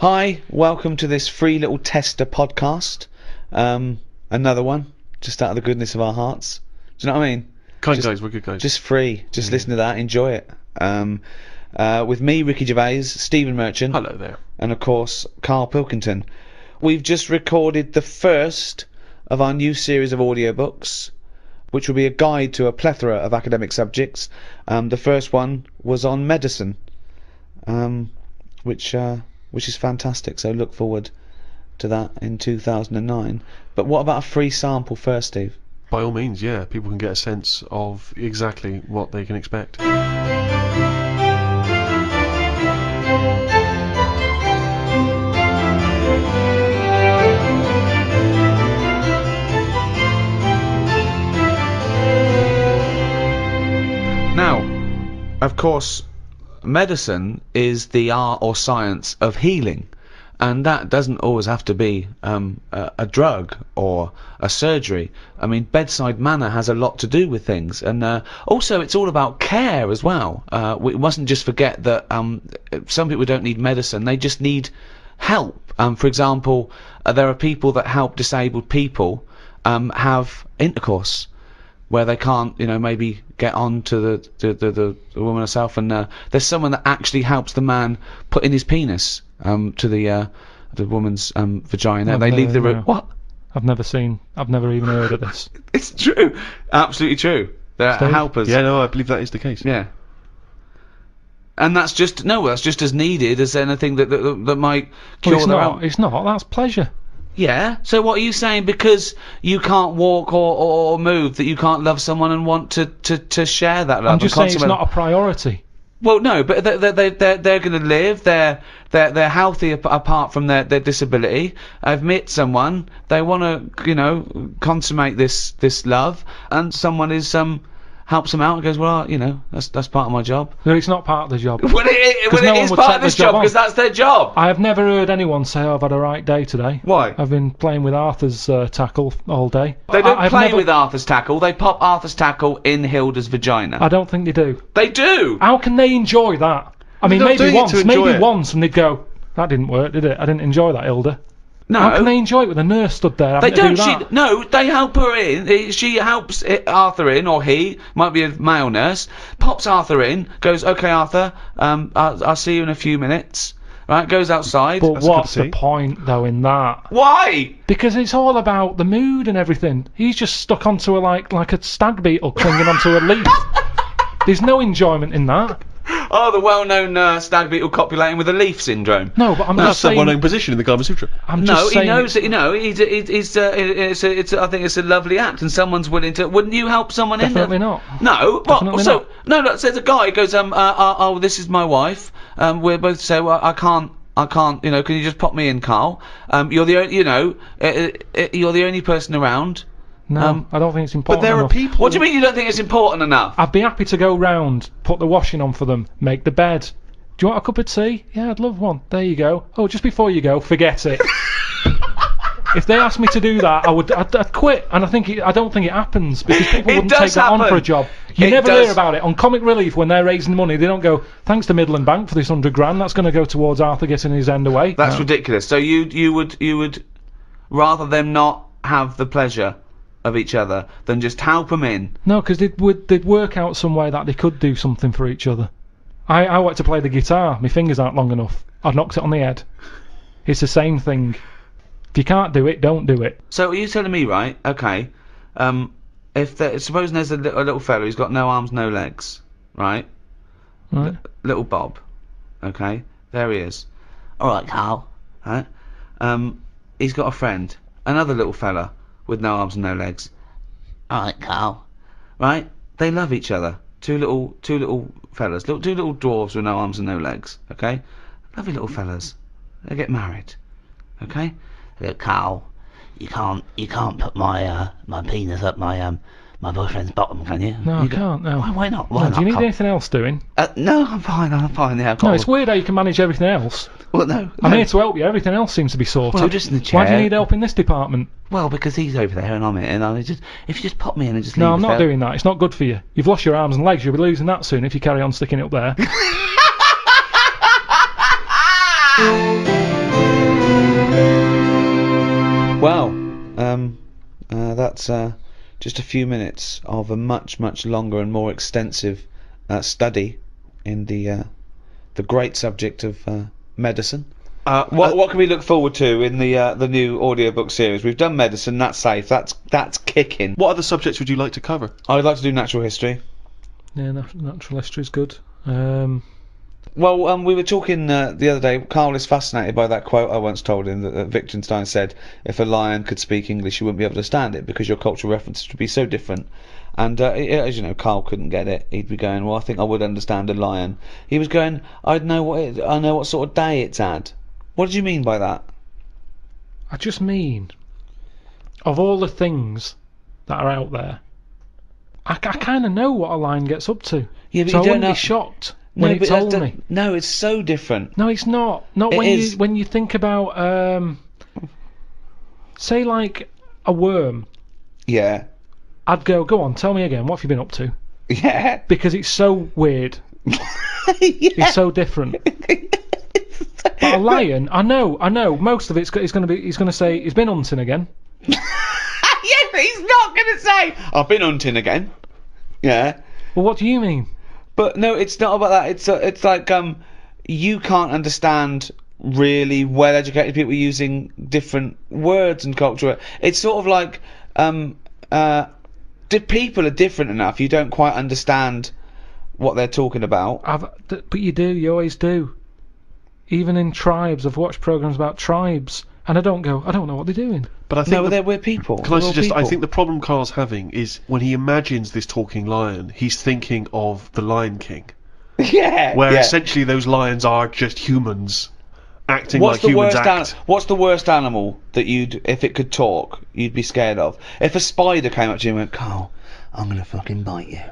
Hi, welcome to this free little tester podcast. Um, another one, just out of the goodness of our hearts. Do you know what I mean? Kind Just- guys, we're good guys. Just free. Just listen to that, enjoy it. Um, uh, with me, Ricky Gervais, Stephen Merchant, Hello there. and of course, Carl Pilkington. We've just recorded the first of our new series of audiobooks, which will be a guide to a plethora of academic subjects. Um, the first one was on medicine, um, which uh, which is fantastic. So look forward to that in 2009. But what about a free sample first, Steve? By all means, yeah, people can get a sense of exactly what they can expect. Now, of course, medicine is the art or science of healing, and that doesn't always have to be um, a, a drug or a surgery. I mean, bedside manner has a lot to do with things, and uh, also it's all about care as well. Uh, we mustn't just forget that um, some people don't need medicine; they just need help. Um, for example, uh, there are people that help disabled people um, have intercourse where they can't, you know, maybe get on to the the, the, the, the woman herself, and uh, there's someone that actually helps the man put in his penis um, to the uh, the woman's um, vagina. I've they leave the never- room. What? I've never seen. I've never even heard of this. It's true, absolutely true. They're Steve? helpers. Yeah, no, I believe that is the case. Yeah. And that's just no, that's just as needed as anything that that, that might cure Well, it's their not. own- It's not. That's pleasure. Yeah. So what are you saying? Because you can't walk or, or, or move, that you can't love someone and want to, to, to share that love? I'm just saying it's not a priority. Well, no, but they they they they're, they're going to live. They're they're they're healthy ap- apart from their, their disability. I've met someone. They want to you know consummate this this love, and someone is um helps them out and goes, well, you know, that's that's part of my job. But it's not part of the job. Well, it, it, well, no it one is would part of this job job because that's their job. I have never heard anyone say "Oh, I've had a right day today. Why? I've been playing with Arthur's uh, tackle all day. They don't I, play never- with Arthur's tackle. They pop Arthur's tackle in Hilda's vagina. I don't think they do. they do. How can they enjoy that? I mean, maybe once, maybe it. once, and they'd go, "That didn't work, did it? I didn't enjoy that, Hilda." No, How can they enjoy it with a nurse stood there? They don't. Do She, no, they help her in. She helps Arthur in, or he might be a male nurse. Pops Arthur in. Goes, okay, Arthur. Um, I'll, I'll see you in a few minutes. Right. Goes outside. But That's what's the point, though, in that? Why? Because it's all about the mood and everything. He's just stuck onto a like like a stag beetle clinging onto a leaf. There's no enjoyment in that. Oh, the well-known uh, stag beetle copulating with a leaf syndrome. No, but I'm That's just the saying. one-known position in the Kama Sutra. I'm No, just he knows that. You know, he's, he's, he's uh, it's, a, it's. A, I think it's a lovely act, and someone's willing to. Wouldn't you help someone Definitely in? not. No, what? Definitely so not. no, no. So there's a guy who goes, um, uh, uh, oh, this is my wife. Um, we're both say, well, I can't, I can't. You know, can you just pop me in, Carl? Um, you're the, only, you know, uh, uh, uh, you're the only person around. No, um, I don't think it's important. But important. there are people. What do you mean you don't think it's important enough? I'd be happy to go round, put the washing on for them, make the bed. Do you want a cup of tea? Yeah, I'd love one. There you go. Oh, just before you go, forget it. if they asked me to do that, I would. I'd, I'd quit. And I think it, I don't think it happens because people It wouldn't does take that on for a job. You It never does. hear about it on Comic Relief when they're raising money. They don't go, "Thanks to Midland Bank for this hundred grand. That's going to go towards Arthur getting his end away." That's No. ridiculous. So you you would you would rather them not have the pleasure of each other than just help them in. No, because they'd, would, they'd work out some way that they could do something for each other. I, I want to play the guitar. My fingers aren't long enough. I've knocked it on the head. It's the same thing. If you can't do it, don't do it. So are you telling me, right? Okay. Um, if there, supposing there's a, li- a little fella who's got no arms, no legs, right? Right? Little Bob. Okay. There he is. All right, Carl. Right. Um, he's got a friend, another little fella with no arms and no legs. All right, Carl. Right. They love each other. Two little, two little fellas, little, two little dwarves with no arms and no legs. Okay. Lovely little fellas. They get married. Okay. Look, Carl, you can't you can't put my uh, my penis up my um my boyfriend's bottom, can you? No, I You go- can't. No. Why, why not? Why No, not? do you need Carl? anything else doing? Uh, no, I'm fine. I'm fine. Yeah, I've got No, all- it's weird how you can manage everything else. Well, no. I'm here to help you. Everything else seems to be sorted. Well, just in the chair. Why do you need help in this department? Well, because he's over there and I'm here, and I just if you just pop me in and just no, I'm not doing that. It's not good for you. You've lost your arms and legs. You'll be losing that soon if you carry on sticking it up there. well, um, uh, that's uh, just a few minutes of a much much longer and more extensive uh, study in the uh, the great subject of uh, medicine. Uh, What uh, what can we look forward to in the uh, the new audiobook series? We've done medicine, that's safe, that's that's kicking. what other subjects would you like to cover? I'd like to do natural history. Yeah, nat- natural history is good. Um, Well, um, we were talking uh, the other day. Carl is fascinated by that quote I once told him that, that Wittgenstein said, "If a lion could speak English, you wouldn't be able to stand it because your cultural references would be so different." And uh, i- as you know, Carl couldn't get it. He'd be going, "Well, I think I would understand a lion." He was going, "I'd know what it, I know what sort of day it's had." What did you mean by that? I just mean, of all the things that are out there, I, kind of know what a lion gets up to. Yeah, but so you I don't wouldn't know. be shocked when no, but told me. No, it's so different. No, it's not. Not It when is. you when you think about um, say like a worm. Yeah, I'd go, go on, tell me again. What have you been up to? yeah, Because it's so weird. yeah. It's so different. But a lion, I know, I know. Most of it's go- going to be. He's going to say he's been hunting again. yeah, but he's not going to say, "I've been hunting again." Yeah. Well, what do you mean? But no, it's not about that. It's uh, it's like um, you can't understand really well-educated people using different words and culture. It's sort of like um, uh, people are different enough. You don't quite understand what they're talking about. I've, but you do. You always do. Even in tribes, I've watched programs about tribes, and I don't go. I don't know what they're doing. But I think No, the- they're we're people. Can I We're all suggest? I think the problem Carl's having is when he imagines this talking lion, he's thinking of the Lion King, yeah, where yeah. essentially those lions are just humans acting What's like the humans worst? act. An- what's the worst animal that you'd, if it could talk, you'd be scared of? If a spider came up to you and went, "Carl, I'm gonna fucking bite you."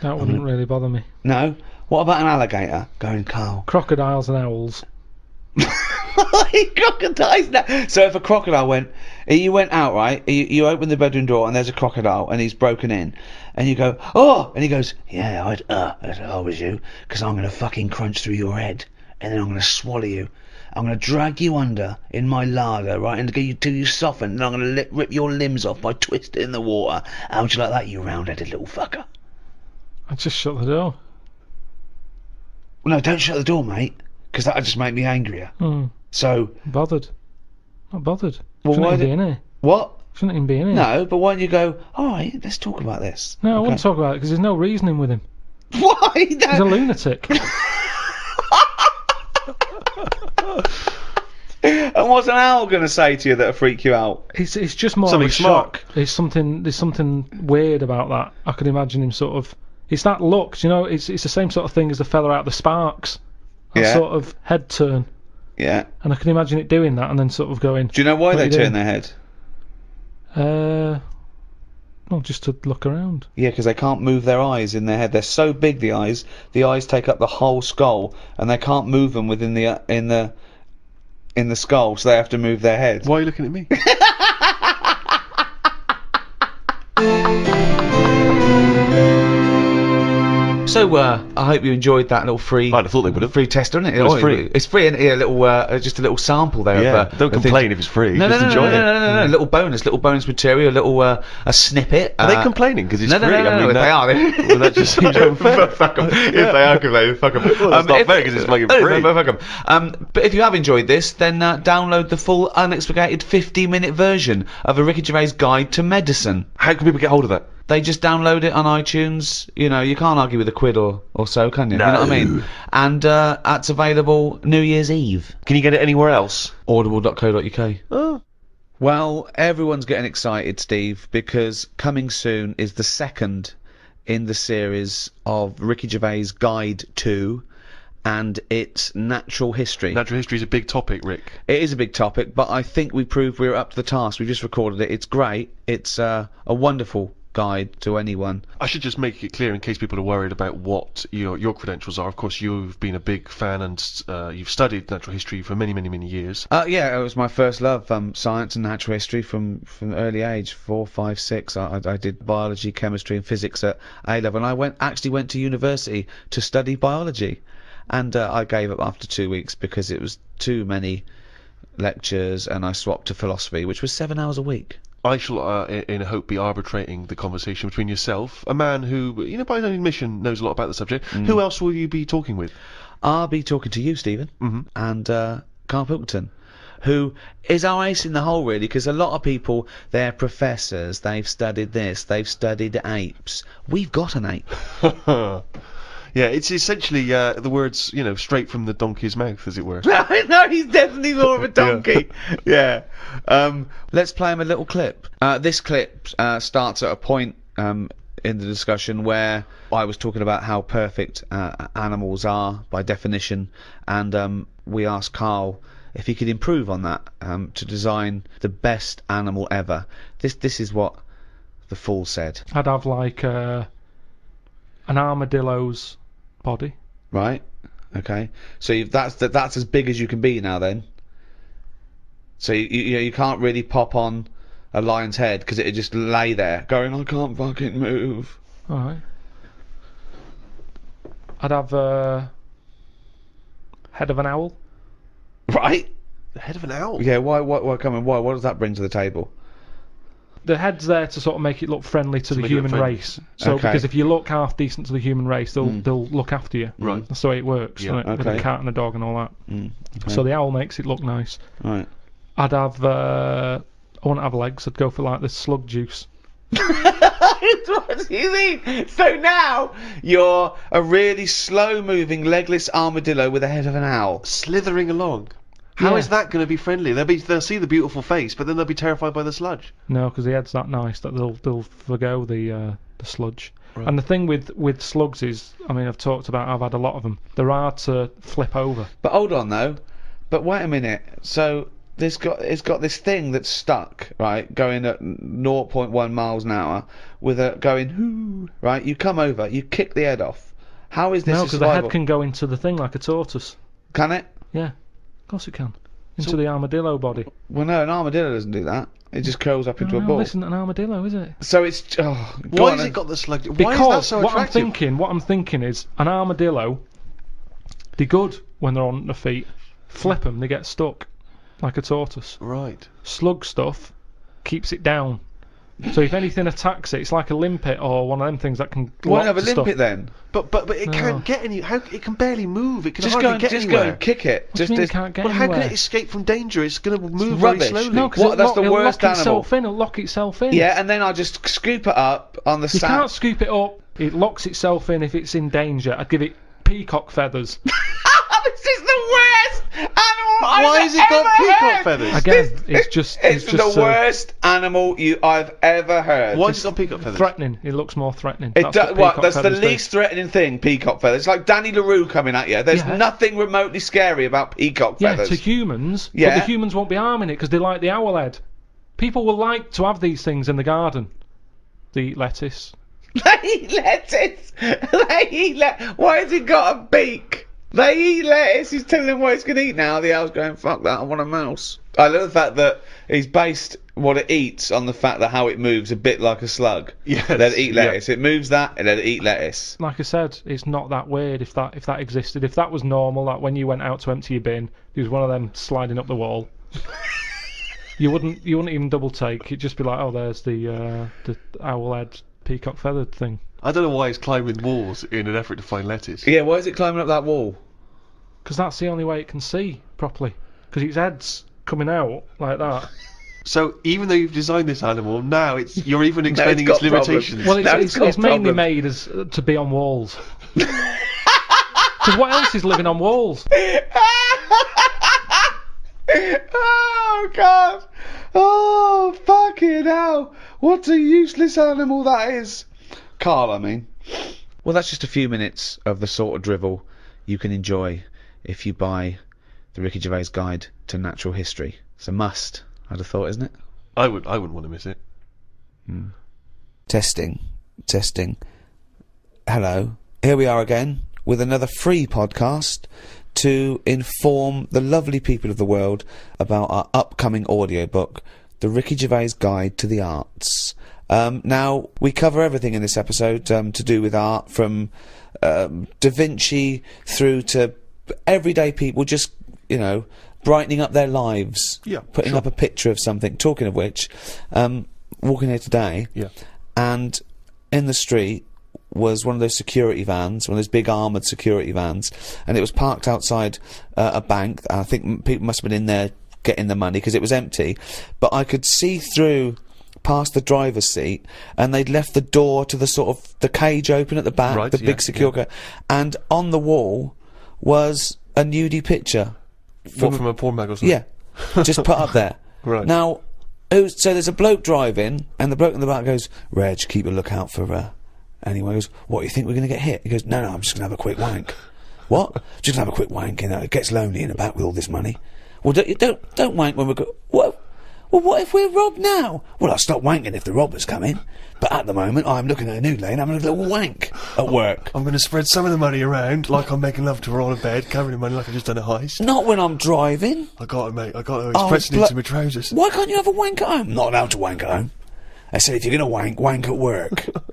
That wouldn't really bother me. No. What about an alligator going, Carl? Crocodiles and owls. crocodiles now. So if a crocodile went, you went out right, you, you open the bedroom door and there's a crocodile and he's broken in, and you go, oh, and he goes, yeah, I'd, uh, if I was you, because I'm gonna fucking crunch through your head, and then I'm gonna swallow you. I'm gonna drag you under in my lager, right, and get you till you soften, and I'm gonna lip, rip your limbs off by twisting in the water. How would you like that, you round-headed little fucker? I'd just shut the door. Well, no, don't shut the door, mate, because that'll just make me angrier. Hmm. So, Bothered. Not bothered. Well, Shouldn't why even be did- in here. what? Shouldn't even be in here. No, but why don't you go, alright, let's talk about this. No, I Okay. wouldn't talk about it because there's no reasoning with him. Why? He's a lunatic. and what's an owl going to say to you that'll freak you out? It's it's just more Something of a smart. shock. There's something there's something weird about that. I could imagine him sort of. It's that look, you know. It's it's the same sort of thing as the fella out the Sparks. That Yeah. sort of head turn, Yeah. and I can imagine it doing that, and then sort of going. Do you know why they turn doing? their head? Uh, well, just to look around. Yeah, because they can't move their eyes in their head. They're so big, the eyes. The eyes take up the whole skull, and they can't move them within the uh, in the in the skull, so they have to move their head. Why are you looking at me? So, uh, I hope you enjoyed that little free. I'd have thought they would have. Free test, isn't it? Well, it's Oh, free. It's free, and yeah, a little, uh, just a little sample there. Yeah, of, uh, don't of things. complain if it's free. No, no, Just no, enjoy no, it. no, no, no, no, Little bonus, little bonus material, a little uh, a snippet. Are they uh, complaining because it's no, no, free? no, no, I no, mean, if that, they are. well, that just seems unfair. fuck 'em. If they are complaining, fuck 'em. Well, that's not if- fair 'cause it's fucking free. no, fuck 'em. Um, but if you have enjoyed this, then uh, download the full unexpurgated 50-minute version of a Ricky Gervais guide to medicine. How can people get hold of that? They just download it on iTunes. You know, you can't argue with a quid or, or so, can you? No. You know what I mean? And uh, that's available New Year's Eve. Can you get it anywhere else? Audible.co.uk. Oh. Well, everyone's getting excited, Steve, because coming soon is the second in the series of Ricky Gervais' Guide to, and it's natural history. Natural history is a big topic, Rick. it is a big topic, but I think we proved we were up to the task. We just recorded it. It's great. It's uh, a wonderful guide to anyone. I should just make it clear in case people are worried about what your your credentials are. Of course, you've been a big fan and uh, you've studied natural history for many, many, many years. Uh, yeah, it was my first love, um, science and natural history from from early age, four, five, six. I, I, did biology, chemistry, and physics at A level, and I went actually went to university to study biology, and uh, I gave up after two weeks because it was too many lectures, and I swapped to philosophy, which was seven hours a week. I shall, uh, in, hope, be arbitrating the conversation between yourself, a man who, you know, by his own admission, knows a lot about the subject. Who else will you be talking with? I'll be talking to you, Stephen, and uh, Carl Pilkington, who is our ace in the hole, really, because a lot of people, they're professors, they've studied this, they've studied apes. We've got an ape. yeah, it's essentially uh, the words, you know, straight from the donkey's mouth, as it were. no, he's definitely more of a donkey. yeah. Um, let's play him a little clip. Uh, this clip uh, starts at a point um, in the discussion where I was talking about how perfect uh, animals are by definition, and um, we asked Carl if he could improve on that um, to design the best animal ever. This this is what the fool said. I'd have like uh, an armadillo's body. Right. Okay. So you've, that's that, that's as big as you can be now. Then. So you you, you, know, you can't really pop on a lion's head because it'd just lay there going, I can't fucking move. All right. I'd have uh, head of an owl. Right. The head of an owl. Yeah. Why? What? What? Come on. Why? What does that bring to the table? The head's there to sort of make it look friendly to, the make it look human friendly. race. So Okay. because if you look half decent to the human race, they'll they'll look after you. Right. That's the way it works. Yeah, isn't it? With a cat and a dog and all that. Mm, So the owl makes it look nice. Right. I'd have. Uh, I wouldn't have legs. I'd go for like the slug juice. what do you mean? So now you're a really slow-moving legless armadillo with the head of an owl. Slithering along. How Yeah. is that going to be friendly? They'll be they'll see the beautiful face, but then they'll be terrified by the sludge. No, because the head's that nice that they'll they'll forgo the uh, the sludge. Right. And the thing with with slugs is, I mean, I've talked about. I've had a lot of them. They're hard to flip over. But hold on though. But wait a minute. So there's got it's got this thing that's stuck, right, going at 0.1 miles an hour with a going whoo, right? You come over, you kick the head off. How is this no, because the head can go into the thing like a tortoise. Can it? Yeah, course it can. Into So- the armadillo body. Well, no, an armadillo doesn't do that. It just curls up into no, a ball. this isn't an armadillo, is it? So it's oh, Why has it got the slug? Why is that Because so what I'm thinking, what I'm thinking is an armadillo. They're good when they're on their feet. Flip them, they get stuck, like a tortoise. Right. slug stuff keeps it down. So if anything attacks it, it's like a limpet or one of them things that can. Why lock not have a to stuff. limpet then? But but but it can't get any. How it can barely move. It can Just hardly go and get just anywhere. go and kick it. What do just you mean it just- can't get well, how can it escape from danger? It's going to move very slowly. No, because What, it'll, that's lock, the it'll worst lock itself in. It'll lock itself in. yeah, and then I just scoop it up on the You sand. can't scoop it up. It locks itself in if it's in danger. I'd give it peacock feathers. this is the worst animal I've Why has it got peacock heard. feathers? Again, it's just It's, it's, just the uh, worst animal you I've ever heard. Why has it got peacock feathers? threatening. It looks more threatening. It That's do, what what? That's the feathers do. least threatening thing. Peacock feathers. It's like Danny La Rue coming at you. There's Yeah. nothing remotely scary about peacock feathers. Yeah, feathers. to humans, Yeah. but the humans won't be harming it because they like the owl head. People will like to have these things in the garden. They eat lettuce. They eat lettuce. They eat let. Why has it got a beak? They eat lettuce. He's telling them what he's going to eat now. The owl's going, fuck that, I want a mouse. I love the fact that he's based what it eats on the fact that how it moves a bit like a slug. Yes, Let it eat yeah. lettuce. It moves that and let it eat lettuce. Like I said, it's not that weird if that if that existed. If that was normal, like when you went out to empty your bin, there was one of them sliding up the wall. you wouldn't you wouldn't even double take. It'd just be like, oh, there's the uh, the owl head peacock feathered thing. I don't know why it's climbing walls in an effort to find lettuce. Yeah, why is it climbing up that wall? Because that's the only way it can see properly. Because its head's coming out like that. So even though you've designed this animal, now it's you're even expanding got its limitations. Well, it's, Now it's, it's it's mainly made as uh, to be on walls. Because what else is living on walls? oh god! Oh fucking hell! What a useless animal that is. Carl, I mean. Well, that's just a few minutes of the sort of drivel you can enjoy if you buy the Ricky Gervais Guide to Natural History. It's a must. I'd have thought, isn't it? I would I wouldn't want to miss it. Hmm. Testing, testing. Hello, here we are again with another free podcast to inform the lovely people of the world about our upcoming audiobook, The Ricky Gervais Guide to the Arts. Um, now, we cover everything in this episode um, to do with art, from um, Da Vinci through to everyday people just, you know, brightening up their lives. Yeah, Putting sure. up a picture of something. Talking of which, um, walking here today, Yeah. and in the street was one of those security vans, one of those big armoured security vans, and it was parked outside uh, a bank. I think people must have been in there getting the money because it was empty, but I could see through past the driver's seat and they'd left the door to the sort of the cage open at the back Right, the yeah, big secure yeah. ca- and on the wall was a nudie picture What, from a porn mag or something? yeah, just put up there. Right. Now, so there's a bloke driving, and the bloke in the back goes, Reg, keep a lookout for her. And he goes, What, do you think we're going to get hit? He goes, No, no, I'm just going to have a quick wank. what? Just have a quick wank, you know, it gets lonely in the back with all this money. Well, don't, don't, don't wank when we're go- What? Well, what if we're robbed now? Well, I'll stop wanking if the robbers come in. But at the moment, I'm looking at a new lane, I'm having a little wank at work. I'm going to spread some of the money around like I'm making love to her on a bed, covering the money like I've just done a heist. Not when I'm driving. I got to, mate. I got to Oh, express it blo- into my trousers. Why can't you have a wank at home? Not allowed to wank at home. I said if you're going to wank, wank at work.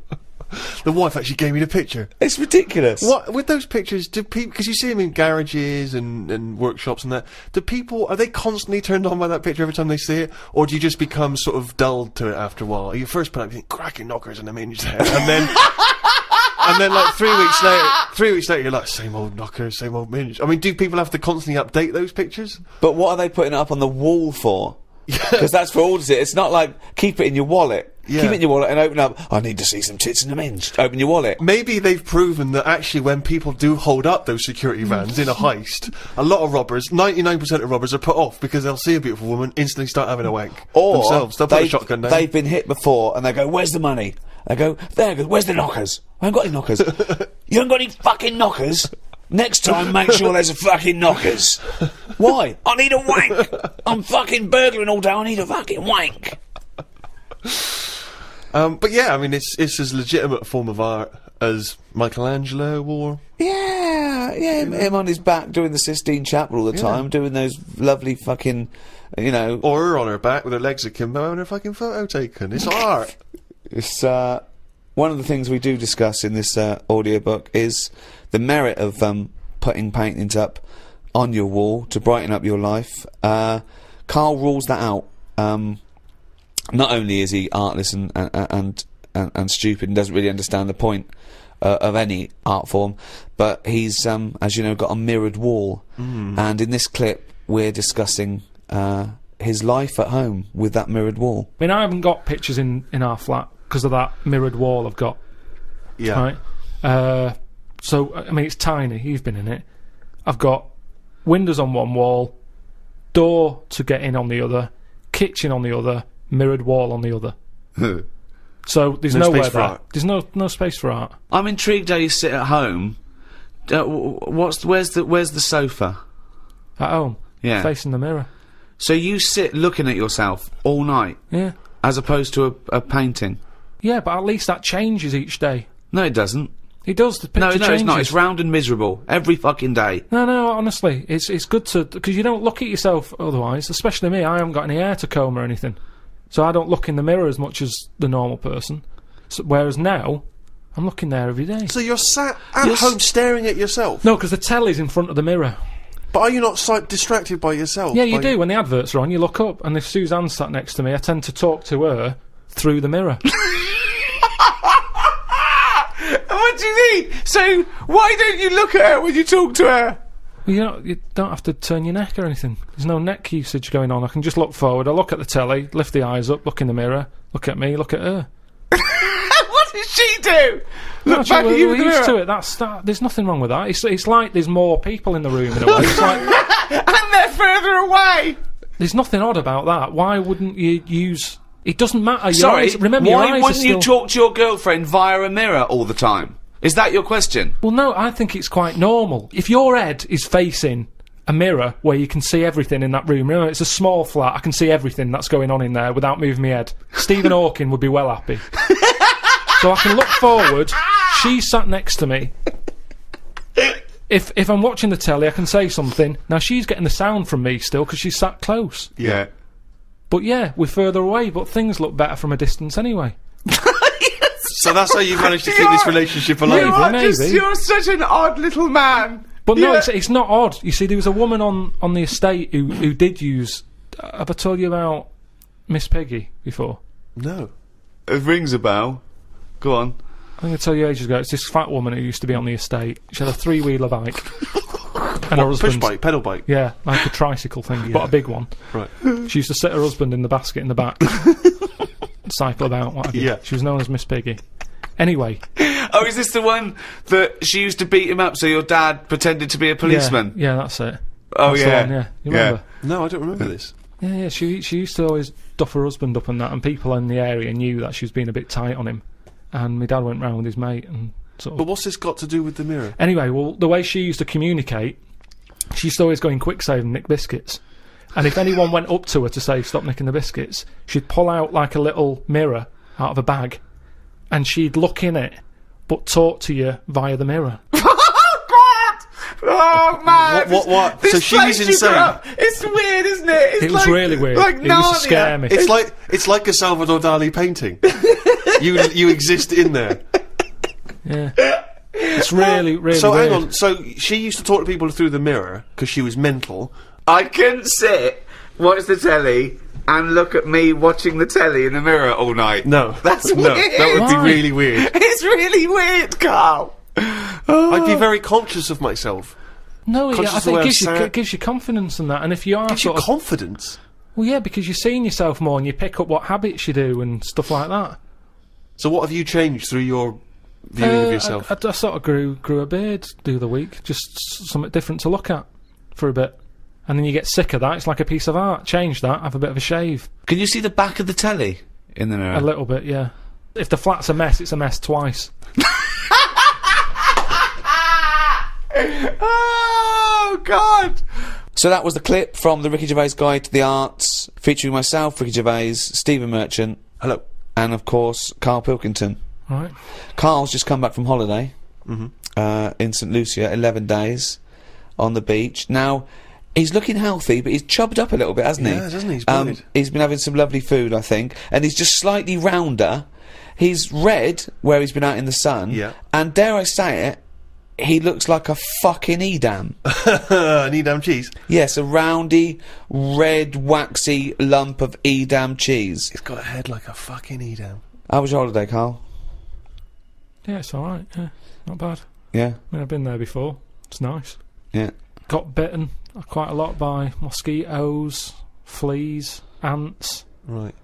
The wife actually gave me the picture. it's ridiculous. What with those pictures? Do people because you see them in garages and, and workshops and that? Do people are they constantly turned on by that picture every time they see it, or do you just become sort of dulled to it after a while? You first put up, you think cracking knockers and in there, and then and then like three weeks later, three weeks later, you're like same old knockers, same old minge. I mean, do people have to constantly update those pictures? But what are they putting it up on the wall for? Because that's for all to see. It's not like keep it in your wallet. Yeah. Keep it in your wallet and open up. I need to see some tits in the minge. Open your wallet. Maybe they've proven that actually when people do hold up those security vans in a heist, a lot of robbers, 99% of robbers are put off because they'll see a beautiful woman, instantly start having a wank Or themselves. They'll put a they've- shotgun down. They've been hit before and they go, "Where's the money?" They go, "There." Go, Where's the knockers? I haven't got any knockers. you haven't got any fucking knockers. Next time, make sure there's a fucking knockers. Why? I need a wank. I'm fucking burgling all day. I need a fucking wank. Um, but yeah, I mean, it's it's as legitimate a form of art as Michelangelo or Yeah, yeah, him, him on his back doing the Sistine Chapel all the time, doing those lovely fucking, you know. or her on her back with her legs akimbo and her fucking photo taken. It's art. It's uh, one of the things we do discuss in this uh, audiobook is the merit of um, putting paintings up on your wall to brighten up your life. Uh, Carl rules that out. Um, not only is he artless and and and, and, and stupid and doesn't really understand the point uh, of any art form, but he's, um, as you know, got a mirrored wall. And in this clip, we're discussing uh, his life at home with that mirrored wall. I mean, I haven't got pictures in, in our flat because of that mirrored wall I've got, Yeah. right? Uh, so, I mean, it's tiny. You've been in it. I've got windows on one wall, door to get in on the other, kitchen on the other, mirrored wall on the other. so there's No nowhere space for there. art. There's no no space for art. I'm intrigued how you sit at home. Uh, w- what's where's the where's the sofa? At home, Yeah. facing the mirror. So you sit looking at yourself all night, Yeah, as opposed to a, a painting. yeah, but at least that changes each day. No, it doesn't. It does. The picture No, no, changes. it's not. It's round and miserable every fucking day. No, no, honestly, it's it's good to because you don't look at yourself otherwise. Especially me, I haven't got any hair to comb or anything, so I don't look in the mirror as much as the normal person. So, whereas now, I'm looking there every day. So you're sat at Yes. home staring at yourself. No, because the telly's in front of the mirror. But are you not si- distracted by yourself? Yeah, you By- do. When the adverts are on, you look up, and if Suzanne's sat next to me, I tend to talk to her through the mirror. What do you mean? So why don't you look at her when you talk to her? You know, you don't have to turn your neck or anything. There's no neck usage going on. I can just look forward. I look at the telly, lift the eyes up, look in the mirror, look at me, look at her. what does she do? Look Actually, back at we're, you we're used mirror. to it. That's that, there's nothing wrong with that. It's it's like there's more people in the room in a way. It's like and they're further away. there's nothing odd about that. Why wouldn't you use? It doesn't matter. Your Sorry, eyes, remember your why eyes wouldn't are you talk to your girlfriend via a mirror all the time? Is that your question? well, no, I think it's quite normal. If your head is facing a mirror where you can see everything in that room, remember it's a small flat. I can see everything that's going on in there without moving my head. Stephen Hawking would be well happy. so I can look forward. She's sat next to me. If if I'm watching the telly, I can say something. Now she's getting the sound from me still because she's sat close. Yeah. But yeah, we're further away, but things look better from a distance anyway. So that's how you managed to keep this relationship alive. Maybe, are maybe. just- you're such an odd little man. But no, Yeah. it's, it's not odd. You see, there was a woman on, on the estate who, who did use. uh, Have I told you about Miss Peggy before? No. It rings a bell. Go on. I'm going to tell you ages ago. It's this fat woman who used to be on the estate. She had a three wheeler bike. and her Push husband. bike, pedal bike. Yeah, like a tricycle thing, but a big one. Right. She used to sit her husband in the basket in the back, cycle about. What have you. Yeah. She was known as Miss Piggy. Anyway, Oh, is this the one that she used to beat him up so your dad pretended to be a policeman? yeah, that's it. Oh, That's the yeah. one, yeah. You Yeah. remember? No, I don't remember this. Yeah, yeah. She she used to always duff her husband up and that, and people in the area knew that she was being a bit tight on him. And my dad went round with his mate and sort of But what's this got to do with the mirror? Anyway, well, the way she used to communicate, she used to always go in Kwik Save and nick biscuits. And if anyone went up to her to say, stop nicking the biscuits, she'd pull out like a little mirror out of a bag and she'd look in it, but talk to you via the mirror. Oh, God! Oh, man! What- what- what? This So she was insane? It's weird, isn't it? It's It was like- really weird. Like it used to scare me. It's like it's like a Salvador Dali painting. you you exist in there. yeah. It's really, really So weird. hang on. So she used to talk to people through the mirror because she was mental. I couldn't sit, watch the telly, and look at me watching the telly in the mirror all night. No, That's no. weird. That would Why? be really weird. It's really weird, Carl. I'd be very conscious of myself. No, yeah, conscious I of the think way it I'm gives you, it gives you confidence in that. And if you are Gives you sort of, confidence. well, yeah, because you're seeing yourself more and you pick up what habits you do and stuff like that. So what have you changed through your viewing Uh, of yourself? I, I, I sort of grew grew a beard do the other week, just s- something different to look at for a bit, and then you get sick of that. It's like a piece of art. Change that, have a bit of a shave, Can you see the back of the telly in the mirror? a little bit, yeah. If the flat's a mess, it's a mess twice. oh God! So that was the clip from the Ricky Gervais Guide to the Arts, featuring myself, Ricky Gervais, Stephen Merchant, Hello. and of course Carl Pilkington. Right? Carl's just come back from holiday Mm-hmm. uh, in St Lucia, eleven days on the beach. Now he's looking healthy, but he's chubbed up a little bit, hasn't he? Yeah, hasn't he? He's, um, he's been having some lovely food, I think, and he's just slightly rounder. He's red where he's been out in the sun, Yeah. and dare I say it, he looks like a fucking Edam. I need damn cheese. yes, a roundy, red, waxy lump of Edam cheese. He's got a head like a fucking Edam. How was your holiday, Carl? Yeah, it's all right. Yeah, not bad. Yeah, I mean, I've been there before. It's nice. yeah. Got bitten quite a lot by mosquitoes, fleas, ants, Right.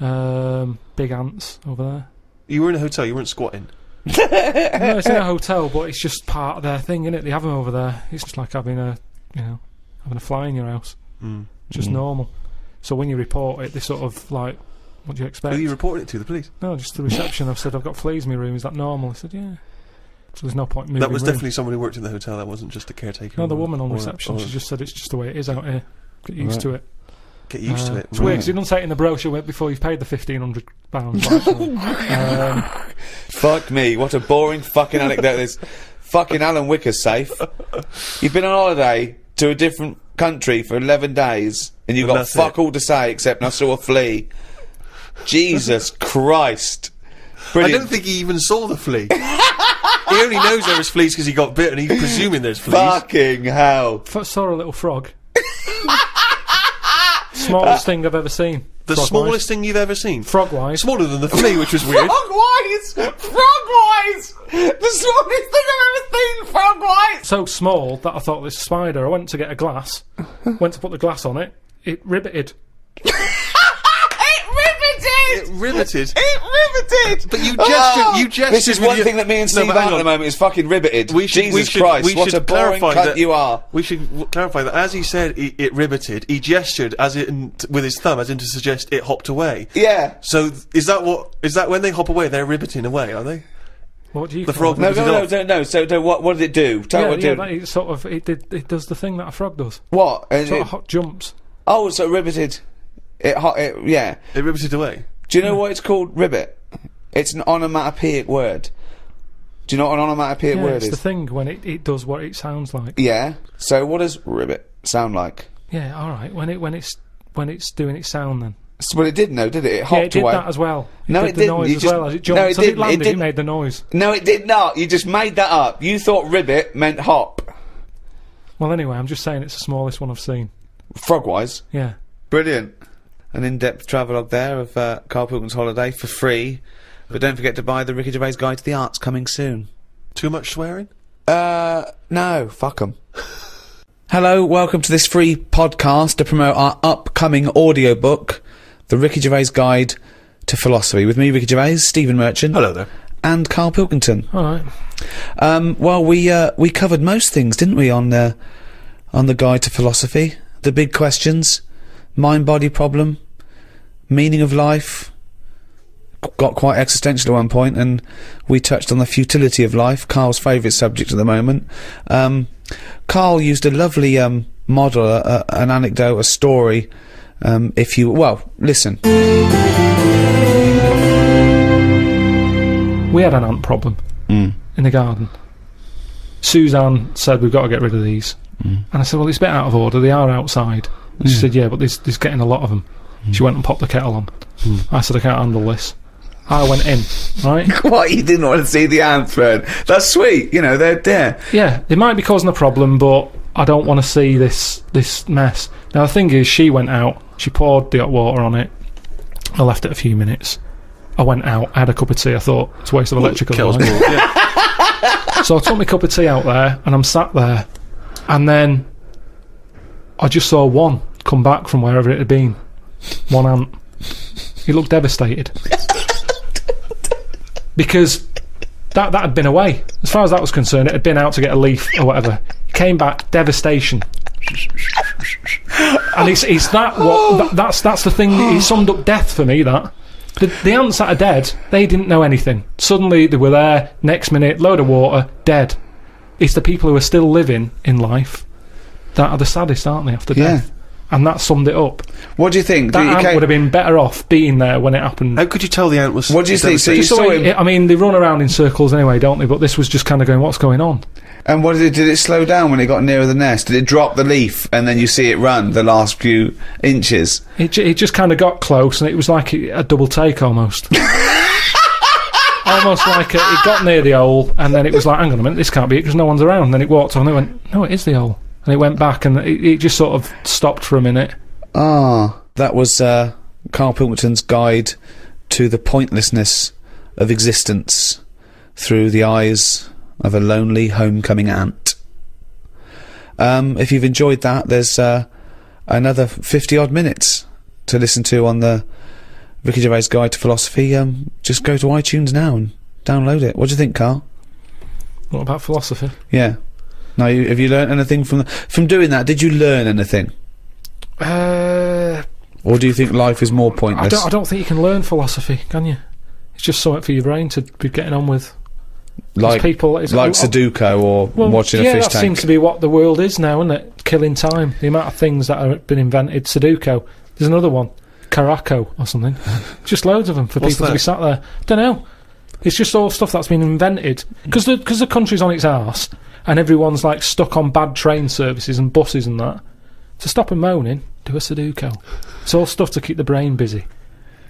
um, big ants over there. You were in a hotel. You weren't squatting. no, it's in a hotel, but it's just part of their thing, isn't it? They have them over there. It's just like having a, you know, having a fly in your house. Mm. Just normal. So when you report it, they sort of like, what do you Who expect? are you reporting it to? The police. no, just the reception. I've said I've got fleas in my room. Is that normal? I said yeah. So there's no point moving. that was room. definitely someone who worked in the hotel. That wasn't just a caretaker. no. The or- woman on reception. or- She just said it's just the way it is out here. Get used Right. to it. get used Uh, to it. It's weird 'cause it doesn't say it in the brochure wait before you've paid the fifteen hundred pounds. um, Fuck me, what a boring fucking anecdote this. Fucking Alan Whicker's safe. You've been on holiday to a different country for 11 days and you've And got that's fuck it. all to say except I saw a flea. Jesus Christ. I don't think he even saw the flea. he only knows there was fleas because he got bit, and He's presuming there's fleas. Fucking hell. f- saw a little frog. Smallest thing I've ever seen. The frog-wise. smallest thing you've ever seen. frog wise. Smaller than the flea, which was weird. Frog-wise! Frog-wise! The smallest thing I've ever seen, frog-wise! so small that I thought this spider. I went to get a glass, went to put the glass on it, it ribbited. It riveted! It riveted. It riveted! But you gestured. Oh! you gestured. This is one your- thing that me and Steve but are at the moment is fucking riveted. We should, Jesus we should, Christ, we what a boring clarify cunt that, you are. We should clarify that as he said it, it riveted, he gestured as in t- with his thumb as in to suggest it hopped away. Yeah. So th- is that what is that when they hop away? They're ribbiting away, are they? What do you The frog? No, no, no, no, no. So, no, what, what did it do? Tell Yeah, what it yeah, did. that, it sort of it did it does the thing that a frog does. What? And Sort it- of hot jumps. oh, so riveted. It, hot. It, yeah. It riveted away. Do you know why it's called? Ribbit. It's an onomatopoeic word. Do you know what an onomatopoeic Yeah, word it's is? the thing when it, it does what it sounds like. yeah. So what does ribbit sound like? Yeah, all right. When it when it's when it's doing its sound, then S- Well, it didn't know, did it? It yeah, hopped it did away. that as well. It No, did it the didn't. noise You as just- well as it no, it didn't. it It landed, it, didn't. made the noise. No, it did not. You just made that up. You thought ribbit meant hop. Well, anyway, I'm just saying it's the smallest one I've seen. Frog-wise? Yeah. Brilliant. an in-depth travelogue there of uh, Carl Pilkington's holiday for free. But don't forget to buy the Ricky Gervais Guide to the Arts coming soon. Too much swearing? Uh, no, fuck 'em. Hello, welcome to this free podcast to promote our upcoming audiobook, The Ricky Gervais Guide to Philosophy, with me, Ricky Gervais, Stephen Merchant, Hello there. and Carl Pilkington. All right. Um, well, we uh, we covered most things, didn't we, on the on the Guide to Philosophy? The big questions, mind-body problem, meaning of life. Got quite existential at one point, and we touched on the futility of life, Carl's favourite subject at the moment. Um, Carl used a lovely um, model, a, a, an anecdote, a story. Um, if you well, listen. We had an ant problem Mm. in the garden. Suzanne said we've got to get rid of these, and I said, "Well, it's a bit out of order. They are outside." And she said, "Yeah, but there's there's getting a lot of them." She went and popped the kettle on. I said, "I can't handle this." I went in, right? What you didn't want to see the ants burn? That's sweet. You know they're there. Yeah, it might be causing a problem, but I don't want to see this this mess. Now the thing is, she went out. She poured the hot water on it. I left it a few minutes. I went out. I had a cup of tea. I thought it's a waste of electrical. Kills yeah. So I took my cup of tea out there, and I'm sat there, and then I just saw one come back from wherever it had been. One ant. He looked devastated because that that had been away. As far as that was concerned, it had been out to get a leaf or whatever. He came back devastation. And it's, it's that what that, that's that's the thing. He summed up death for me. That the, the ants that are dead, they didn't know anything. Suddenly they were there. Next minute, load of water, dead. It's the people who are still living in life that are the saddest, aren't they? After Yeah. death, and that summed it up. What do you think? That do you, ant okay, would have been better off being there when it happened. How could you tell the ant was? What do you think? So you saw way- him, I mean, they run around in circles anyway, don't they? But this was just kind of going, "What's going on?" and what did it? Did it slow down when it got nearer the nest? Did it drop the leaf and then you see it run the last few inches? It, it just kind of got close, and it was like a, a double take almost. almost like a, it got near the hole, and then it was like, hang on a minute, this can't be it because no one's around. And then it walked on, and it went, no, it is the hole. And it went back, and it, it just sort of stopped for a minute. Ah, that was uh, Carl Pilkington's guide to the pointlessness of existence through the eyes of a lonely homecoming ant. Um, if you've enjoyed that, there's uh, another 50 odd minutes to listen to on the Ricky Gervais Guide to Philosophy. Um, just go to iTunes now and download it. What do you think, Carl? What about philosophy? Yeah. Now, have you learned anything from from doing that? Did you learn anything, Uh, or do you think life is more I pointless? don't. I don't think you can learn philosophy, can you? It's just something for your brain to be getting on with. like people, it's- like oh, Sudoku or Well, watching yeah, a fish that tank. seems to be what the world is now, isn't it? Killing time. The amount of things that have been invented. Sudoku. There's another one, Karako or something. just loads of them for What's people to be sat there. Don't know. It's just all stuff that's been invented because the because the country's on its arse and everyone's like stuck on bad train services and buses and that. To stop and moaning, do a Sudoku. It's all stuff to keep the brain busy.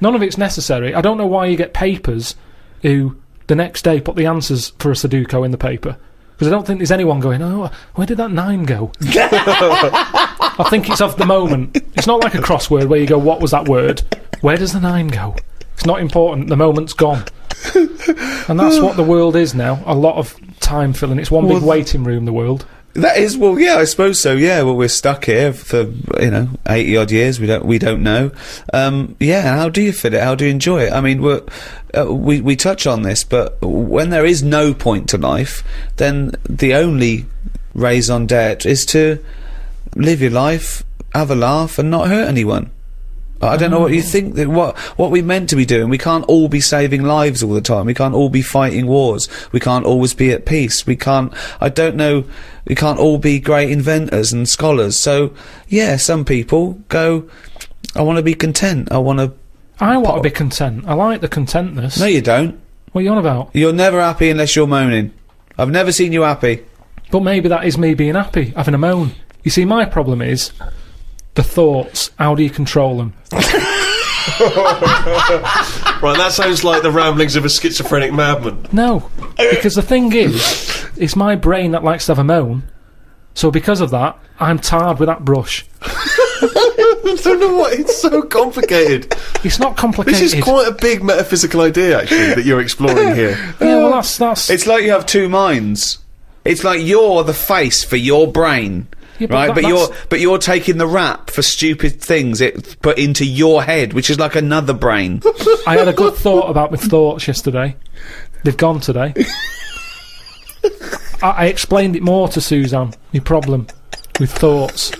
None of it's necessary. I don't know why you get papers who the next day put the answers for a Sudoku in the paper. Because I don't think there's anyone going, oh, where did that nine go? I think it's of the moment. It's not like a crossword where you go, what was that word? Where does the nine go? It's not important. The moment's gone. And that's what the world is now. A lot of time filling. It's one big waiting room, the world. That is well, yeah, I suppose so. Yeah, well, we're stuck here for you know eighty odd years. We don't we don't know. Um, yeah, how do you fit it? How do you enjoy it? I mean, we're, uh, we we touch on this, but when there is no point to life, then the only raison d'être is to live your life, have a laugh, and not hurt anyone. I don't know what you think that what what we meant to be doing. We can't all be saving lives all the time. We can't all be fighting wars. We can't always be at peace. We can't. I don't know. We can't all be great inventors and scholars. So yeah, some people go. I want to be content. I want to. I want to be content. I like the contentness. No, you don't. What are you on about? You're never happy unless you're moaning. I've never seen you happy. But maybe that is me being happy, having a moan. You see, my problem is the thoughts. How do you control them? Right, that sounds like the ramblings of a schizophrenic madman. No, because the thing is, it's my brain that likes to have a moan. So because of that, I'm tarred with that brush. I don't know what. It's so complicated. It's not complicated. This is quite a big metaphysical idea, actually, that you're exploring here. yeah, well, that's that's. It's like you have two minds. It's like you're the face for your brain. Yeah, but right, that- but you're but you're taking the rap for stupid things it put into your head, which is like another brain. I had a good thought about my thoughts yesterday. They've gone today. I, I explained it more to Suzanne. My problem with thoughts,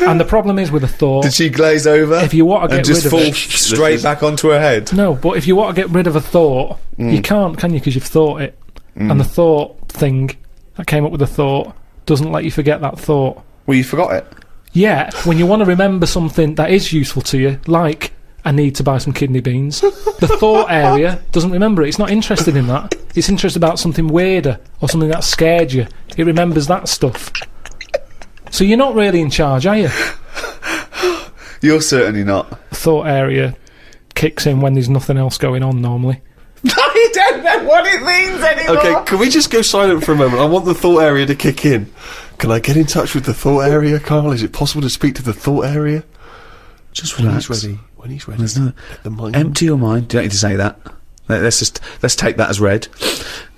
and the problem is with a thought. Did she glaze over? If you want to and get just rid fall of it, straight back onto her head. no, but if you want to get rid of a thought, you mm. can't, can you? Because you've thought it, and the mm. thought thing that came up with the thought doesn't let you forget that thought. Well, you forgot it. Yeah, when you want to remember something that is useful to you, like I need to buy some kidney beans, the thought area doesn't remember it. It's not interested in that. It's interested about something weirder or something that scared you. It remembers that stuff. So you're not really in charge, are you? You're certainly not. Thought area kicks in when there's nothing else going on normally. I don't know what it means anymore. Okay, can we just go silent for a moment? I want the thought area to kick in. Can I get in touch with the thought area, Carl? Is it possible to speak to the thought area? Just When relax. he's ready. When he's ready. There's no- the mind. Empty your mind. You don't need to say that. Let- Let's just let's take that as read.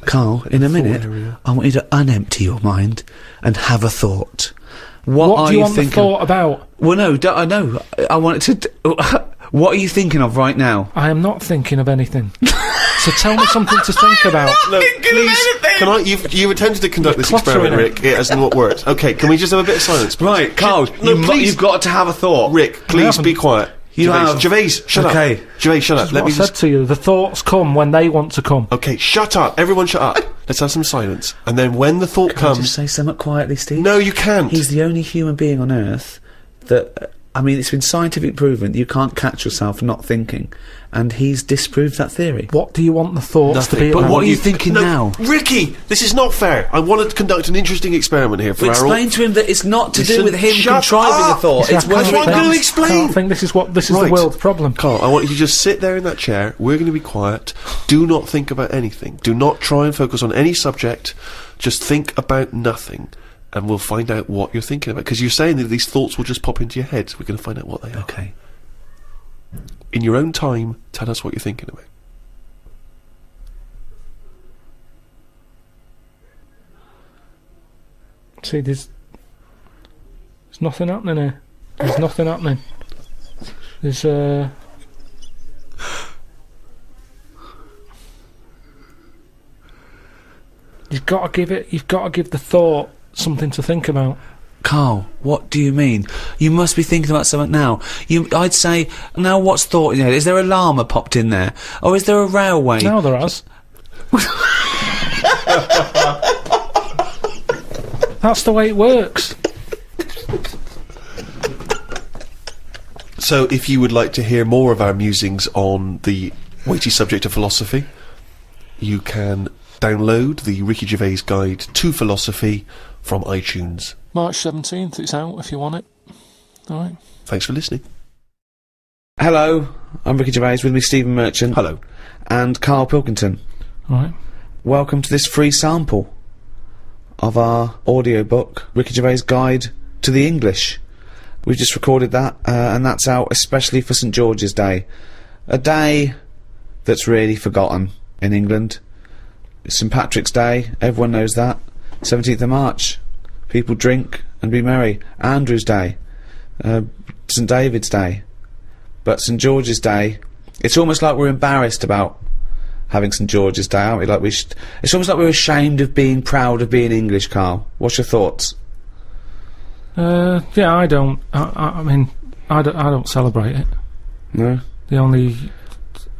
Carl, in a minute, area. I want you to unempty your mind and have a thought. What, What are do you you want thinking? the thought about? Well, no, don't, I know. I- I want it to. d- what are you thinking of right now? I am not thinking of anything. so tell me something to think about. No, please, can I? You've, you've attempted to conduct this experiment, it. Rick. It hasn't worked. Okay, can we just have a bit of silence? Right, Carl, No, you mu- please. you've got to have a thought. Rick, please be quiet. You Gervais, have. Gervais, shut Okay. up. Gervais, shut up. Let what me I said just. to you, the thoughts come when they want to come. Okay, shut up. Everyone, shut up. Let's have some silence. And then when the thought Can I comes, just say something quietly, Steve? no, you can't. He's the only human being on Earth that. I mean, it's been scientific proven that you can't catch yourself not thinking, and he's disproved that theory. What do you want the thoughts Nothing. to be But about? what are you thinking no, now? Ricky? This is not fair. I want to conduct an interesting experiment here for But our. explain to him that it's not to Listen, do with him contriving up! a thought. See, I It's can't whether That's it what I'm gonna explain. I think this is what this is Right. the world's problem. Carl, I want you to just sit there in that chair. We're going to be quiet. Do not think about anything. Do not try and focus on any subject. Just think about nothing. And we'll find out what you're thinking about. Because you're saying that these thoughts will just pop into your head. So we're going to find out what they are. Okay. In your own time, tell us what you're thinking about. See, there's there's nothing happening here. There's nothing happening. There's uh. You've got to give it. You've got to give the thought something to think about. Carl, what do you mean? You must be thinking about something now. You, I'd say, now what's thought in your head? Is there a llama popped in there? Or is there a railway? Now there has. That's the way it works. So, if you would like to hear more of our musings on the weighty subject of philosophy, you can download the Ricky Gervais Guide to Philosophy from iTunes. March seventeenth. It's out if you want it. All right. Thanks for listening. Hello, I'm Ricky Gervais, with me Stephen Merchant. Hello. And Carl Pilkington. All right. Welcome to this free sample of our audiobook, Ricky Gervais Guide to the English. We've just recorded that, uh, and that's out especially for St George's Day. A day that's really forgotten in England. It's St Patrick's Day, everyone knows that. 17th of March, people drink and be merry. Andrew's Day, uh, St David's Day. But St George's Day, it's almost like we're embarrassed about having St George's Day, aren't we? Like we, sh- it's almost like we're ashamed of being proud of being English. Carl, what's your thoughts? Uh, yeah, I don't. I, I, I mean, I don't. I don't celebrate it. No. The only,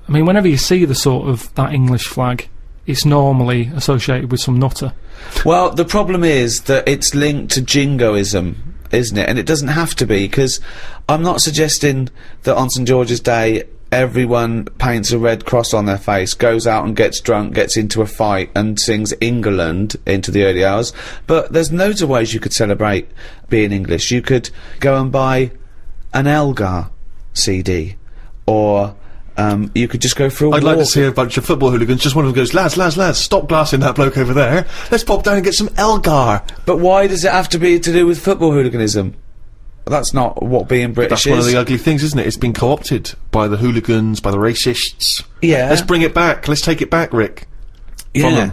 I mean, whenever you see the sort of that English flag, it's normally associated with some nutter. Well, the problem is that it's linked to jingoism, isn't it? And it doesn't have to be because I'm not suggesting that on St George's Day everyone paints a red cross on their face, goes out and gets drunk, gets into a fight, and sings England into the early hours. But there's loads of ways you could celebrate being English. You could go and buy an Elgar CD, or um, you could just go for a I'd like to see a bunch of football hooligans. Just one of them goes, lads, lads, lads, stop glassing that bloke over there. Let's pop down and get some Elgar. But why does it have to be to do with football hooliganism? that's not what being British That's is. one of the ugly things, isn't it? It's been co-opted by the hooligans, by the racists. yeah, Let's bring it back. Let's take it back, Rick. yeah.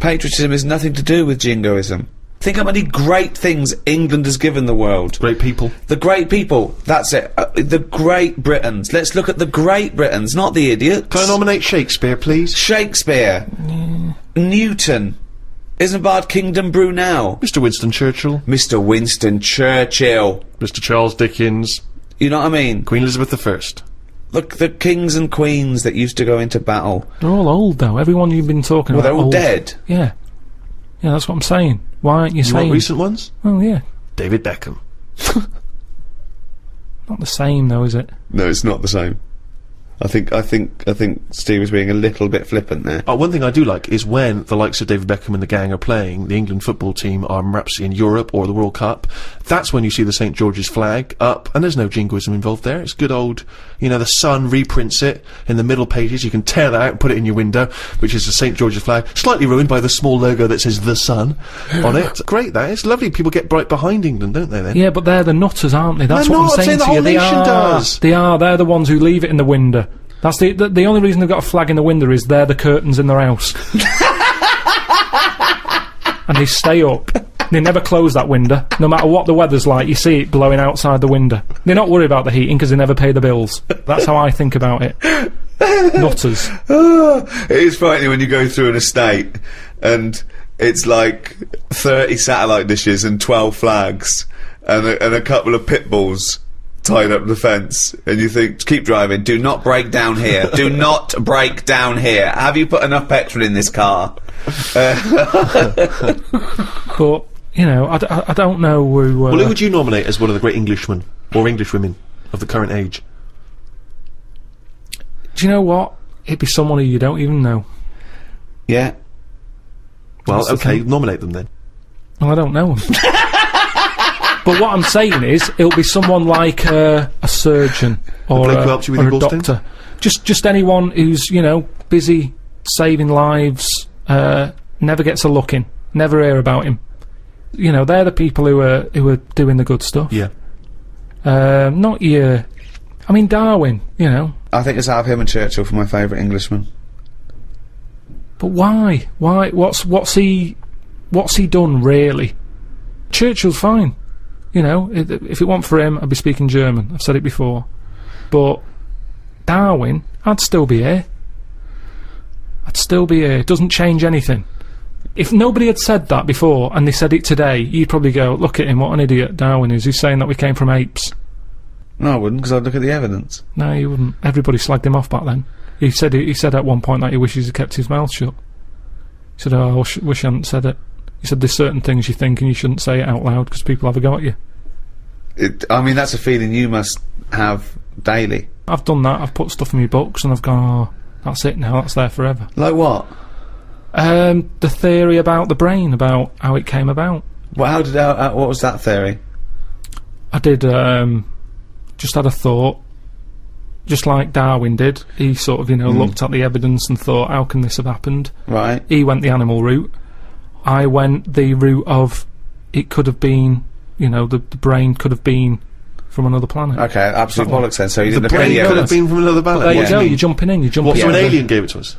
Patriotism has nothing to do with jingoism. Think how many great things England has given the world. Great people. The great people. That's it. Uh, the Great Britons. Let's look at the Great Britons, not the idiots. Can I nominate Shakespeare, please? Shakespeare. Newton. Isambard Kingdom Brunel? Mr. Winston Churchill, Mr. Winston Churchill. Mr. Charles Dickens, You know what I mean? Queen Elizabeth I. Look, the kings and queens that used to go into battle. They're all old though. Everyone you've been talking Well, about. they're all old. dead. Yeah. Yeah, that's what I'm saying. Why aren't you, You saying? want recent ones? Well, yeah. David Beckham. Not the same though, is it? No, it's not the same. I think, I think, I think Steve was being a little bit flippant there. Uh, one thing I do like is when the likes of David Beckham and the gang are playing, the England football team are perhaps in Europe or the World Cup. That's when you see the St George's flag up, and there's no jingoism involved there. It's good old, you know, the Sun reprints it in the middle pages. You can tear that out and put it in your window, which is the St George's flag, slightly ruined by the small logo that says the Sun on it. Great, that is lovely. People get bright behind England, don't they? Then Yeah, but they're the nutters, aren't they? That's They're what not, I'm saying saying the to you. whole They are. does. They are. They're the ones who leave it in the window. That's the, the the only reason they've got a flag in the window is they're the curtains in their house, and they stay up. They never close that window, no matter what the weather's like. You see it blowing outside the window. They're not worried about the heating because they never pay the bills. That's how I think about it. Nutters. it is frightening when you go through an estate and it's like 30 satellite dishes and 12 flags and a, and a couple of pit bulls tied up the fence and you think keep driving do not break down here do not break down here have you put enough petrol in this car But you know, I, d- I- I don't know who. Uh, well, who would you nominate as one of the great Englishmen or Englishwomen of the current age? do you know what? It'd be someone who you don't even know. yeah Well, That's okay, thing. nominate them then. Well, I don't know him. but what I'm saying is, it'll be someone like uh, a surgeon or, a, who you with or a doctor. Just, just anyone who's you know busy saving lives, uh, never gets a look in, never hear about him. You know, they're the people who are who are doing the good stuff. Yeah. Um, not your. I mean, Darwin. You know, I think it's out of him and Churchill for my favourite Englishman But why? Why? What's what's he? What's he done really? Churchill's fine. You know, i if it weren't for him, I'd be speaking German. I've said it before. But Darwin, I'd still be here. I'd still be here. It doesn't change anything. If nobody had said that before and they said it today, you'd probably go, "Look at him! What an idiot Darwin is! He's saying that we came from apes." no I wouldn't because I'd look at the evidence No, you wouldn't. Everybody slagged him off back then. He said he said at one point that he wishes he kept his mouth shut. He said, "Oh, I wish, wish I hadn't said it." He said, "There's certain things you think and you shouldn't say it out loud because people have a go at you." it, I mean that's a feeling you must have daily I've done that. I've put stuff in my books and I've gone, "Oh, that's it now. That's there forever." like what Um, the theory about the brain, about how it came about. well how did uh, uh, what was that theory I did. Um, just had a thought, just like Darwin did. He sort of, you know, looked at the evidence and thought, "How can this have happened?" right he went the animal route. I went the route of it could have been, you know, the, the brain could have been from another planet. okay absolute bollocks then so you The didn't look brain any could have been from another planet. there What you go. You're jumping in. You're jumping. What, so in. an alien gave it to us?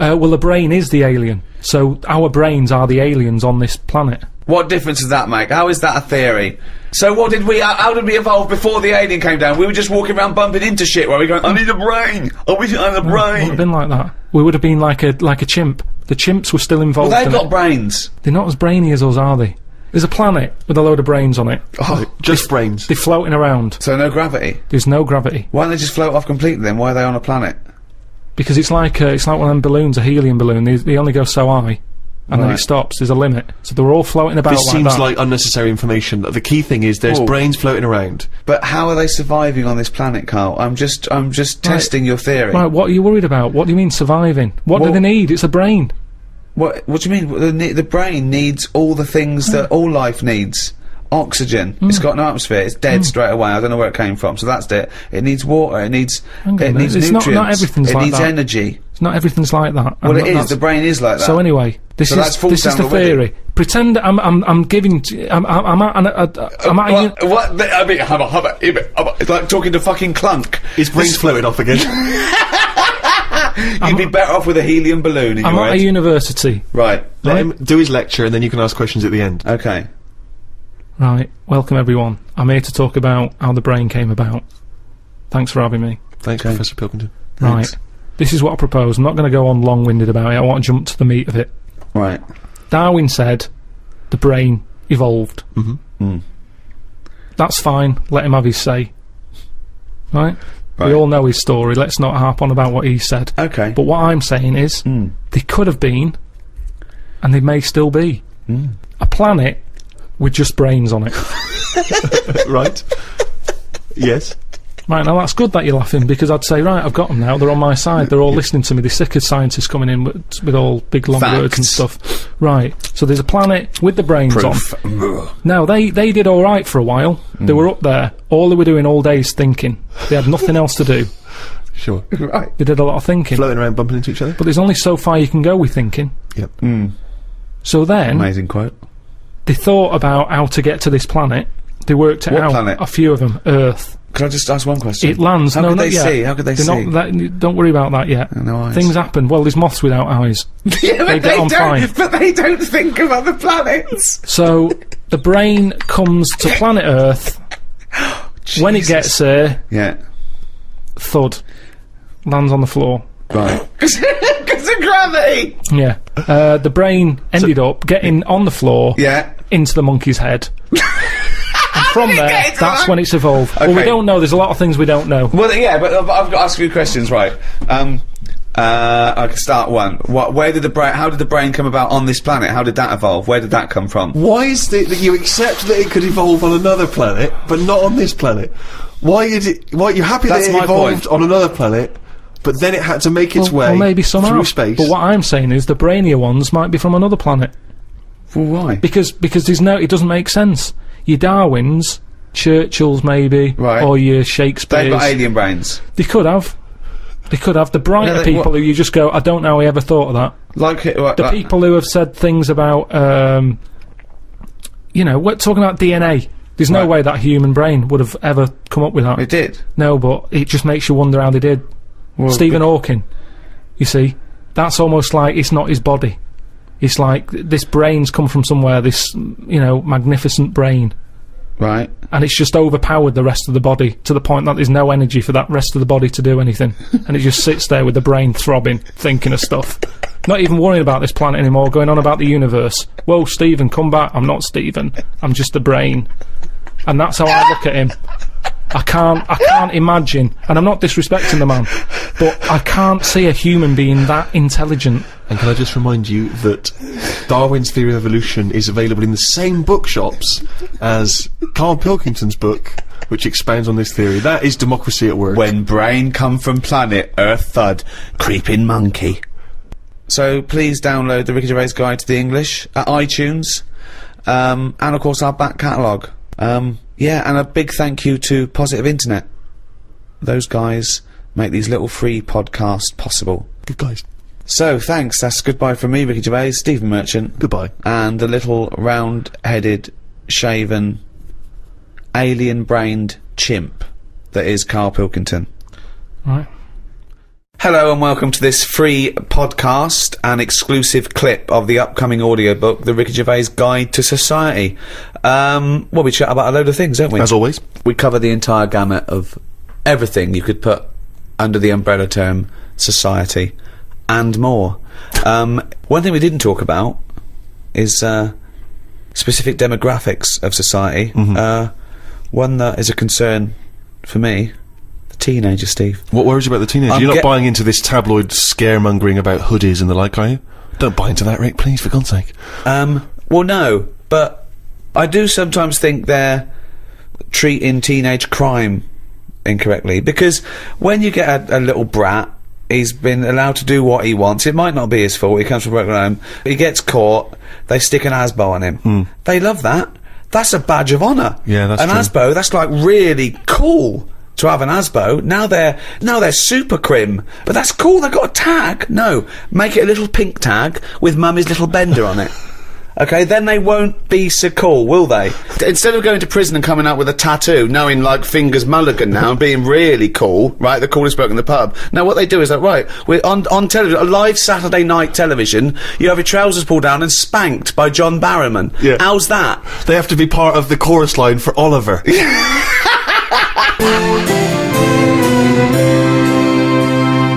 Uh, well, the brain is the alien. So our brains are the aliens on this planet. What difference does that make? How is that a theory? So what did we? How, how did we evolve before the alien came down? We were just walking around bumping into shit. Where we going? I need a brain. I wish I had a It wouldn't have brain. been like that. We would have been like a like a chimp. The chimps were still involved. Well, they've in got it. brains. They're not as brainy as us, are they? There's a planet with a load of brains on it. Oh, just brains. They're floating around. So no gravity. There's no gravity Why don't they just float off completely then? Why are they on a planet? because it's like uh, it's like one of them balloons, a helium balloon. They, they only go so high, and then it stops. There's a limit. So they're all floating about This like seems that. like unnecessary information. The key thing is there's brains floating around. But how are they surviving on this planet, Carl? I'm just, I'm just testing your theory. Right, what are you worried about? What do you mean surviving? What Well- do they need? It's a brain. What, what do you mean? The, the brain needs all the things that hmm. all life needs. Oxygen. It's hmm. got no atmosphere. It's dead hmm. straight away. I don't know where it came from. So that's it. It needs water. It needs. Hang It needs It's not- nutrients. not everything's it like needs that. energy. It's Not everything's like that. Well, And it is. that's- The brain is like that. So anyway, this So is falls this is the already. theory. Pretend I'm I'm I'm giving t- I'm I'm, I'm at an, a, a, uh, I'm at a, what? what the- I mean, hubba, hubba, hubba, hubba, it's like talking to fucking Clunk. His brain's fluid off again. You'd be better off with a helium balloon in I'm your at a university. right. Let him do his lecture, and then you can ask questions at the end. Okay. Right. Welcome everyone. I'm here to talk about how the brain came about. Thanks for having me. Thanks, Okay. Professor Pilkington. Thanks. Right. This is what I propose. I'm not going to go on long-winded about it. I want to jump to the meat of it. Right. Darwin said the brain evolved. Mhm. Mm. That's fine. Let him have his say. Right? Right. We all know his story. Let's not harp on about what he said. Okay. But what I'm saying is, Mm. they could have been, and they may still be, Mm. a planet with just brains on it. right. Yes. Right, now that's good that you're laughing because I'd say, right, I've got them now. They're on my side. They're all listening to me. They're sick of scientists coming in with, with all big long words and stuff. Right, so there's a planet with the brains Proof. on. Now, they, they did alright for a while. Mm. They were up there. All they were doing all day is thinking. They had nothing else to do. Sure. Right. They did a lot of thinking. Floating around, bumping into each other. But there's only so far you can go with thinking. Yep. Mm. So then, Amazing quote. they thought about how to get to this planet. They worked it What out. planet? A few of them. Earth. Could I just ask one question? It lands. How no, could they yet. see? How could they They're see? Not that, don't worry about that yet. No eyes. Things happen. Well, there's moths without eyes. yeah, but they get on fine. But they don't think of other planets. So the brain comes to planet Earth. When it gets there, Yeah. thud, lands on the floor. Right. Because of gravity. Yeah. Uh, the brain ended up getting on the floor Yeah. into the monkey's head. And from there, that's the when it's evolved. Well, we don't know. There's a lot of things we don't know. Well, yeah, but I've I've got to ask you questions, right? Um, uh, I can start one. What? Where did the brain? How did the brain come about on this planet? How did that evolve? Where did that come from? Why is it that you accept that it could evolve on another planet, but not on this planet? Why is it? Why you're happy That's that my it evolved point. on another planet, but then it had to make its Well, way or maybe somehow. through space? But what I'm saying is the brainier ones might be from another planet Well, why? because because there's no. It doesn't make sense. Your Darwins, Churchills, maybe, Right. or your They've Shakespeare's. got alien brains. They could have. They could have the brighter they- people who you just go. I don't know. I ever thought of that. Like. What, The like, people who have said things about, um, you know, we're talking about DNA. There's no Right. way that human brain would have ever come up with that. It did. No, but it just makes you wonder how they did. Well, Stephen Hawking, you see, that's almost like it's not his body. It's like this brain's come from somewhere. This, you know, magnificent brain, Right. and it's just overpowered the rest of the body to the point that there's no energy for that rest of the body to do anything, and it just sits there with the brain throbbing, thinking of stuff. Not even worrying about this planet anymore, going on about the universe. Whoa, Stephen, come back. I'm not Stephen. I'm just the brain. And that's how I look at him. I can't, I can't imagine, and I'm not disrespecting the man, but I can't see a human being that intelligent. And can I just remind you that Darwin's Theory of Evolution is available in the same bookshops as Carl Pilkington's book, which expands on this theory. That is democracy at work. When brain come from planet Earth thud, creeping monkey. So please download the Ricky Gervais Guide to the English at iTunes, um, and of course our back catalogue. Um, yeah, and a big thank you to Positive Internet. Those guys make these little free podcasts possible. Good guys. So thanks. That's goodbye from me, Ricky Gervais, Stephen Merchant, Goodbye. and the little round-headed, shaven, alien-brained chimp that is Carl Pilkington. Right. Hello and welcome to this free podcast and exclusive clip of the upcoming audiobook, The Ricky Gervais Guide to Society. Um, well, we chat about a load of things, don't we? As always. we cover the entire gamut of everything you could put under the umbrella term society and more. Um, one thing we didn't talk about is uh, specific demographics of society. Uh, one that is a concern for me, the teenager, Steve. What worries you about the teenagers? I'm You're not buying into this tabloid scaremongering about hoodies and the like, are you? Don't buy into that, Rick, please, for God's sake. Um, well, no, but I do sometimes think they're treating teenage crime incorrectly because when you get a, a little brat, he's been allowed to do what he wants. It might not be his fault. He comes from working home. He gets caught. They stick an ASBO on him. Hmm. They love that. That's a badge of honour. Yeah, that's an true. ASBO. That's like really cool to have an Asbo. Now they're now they're super crim, but that's cool. They've got a tag. No, make it a little pink tag with Mummy's little bender on it. Okay, then they won't be so cool, will they? Instead of going to prison and coming out with a tattoo, knowing like fingers mulligan now and being really cool, right? The coolest bloke in the pub. Now what they do is like, right, we're on on television, a live Saturday night television. You have your trousers pulled down and spanked by John Barrowman. Yeah. How's that? They have to be part of the chorus line for Oliver.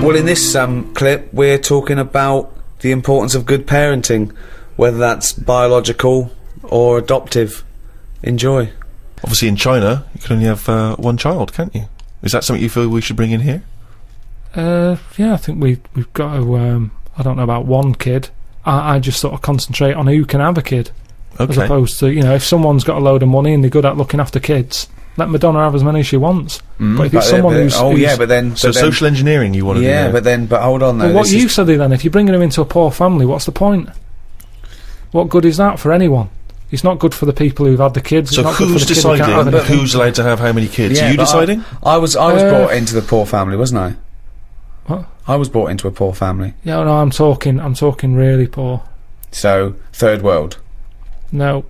Well, in this um, clip, we're talking about the importance of good parenting, whether that's biological or adoptive. Enjoy. Obviously, in China, you can only have uh, one child, can't you? Is that something you feel we should bring in here? Uh, yeah, I think we we've got to. Um, I don't know about one kid. I, I just sort of concentrate on who can have a kid, as opposed to you know if someone's got a load of money and they're good at looking after kids, let Madonna have as many as she wants. but if it's someone who's, oh who's yeah, but then So but then- social engineering, you want to do yeah, there. but then but hold on though. well, what this you is- said then, if you're bringing him into a poor family, what's the point? What good is that for anyone? It's not good for the people who've had the kids. So it's not good who's for the kid who deciding who's allowed to have how many kids? Yeah, Are you but I- deciding? I, was I was Uh, brought into the poor family, wasn't I? What? I was brought into a poor family. Yeah, no, I'm talking. I'm talking really poor. So third world. No,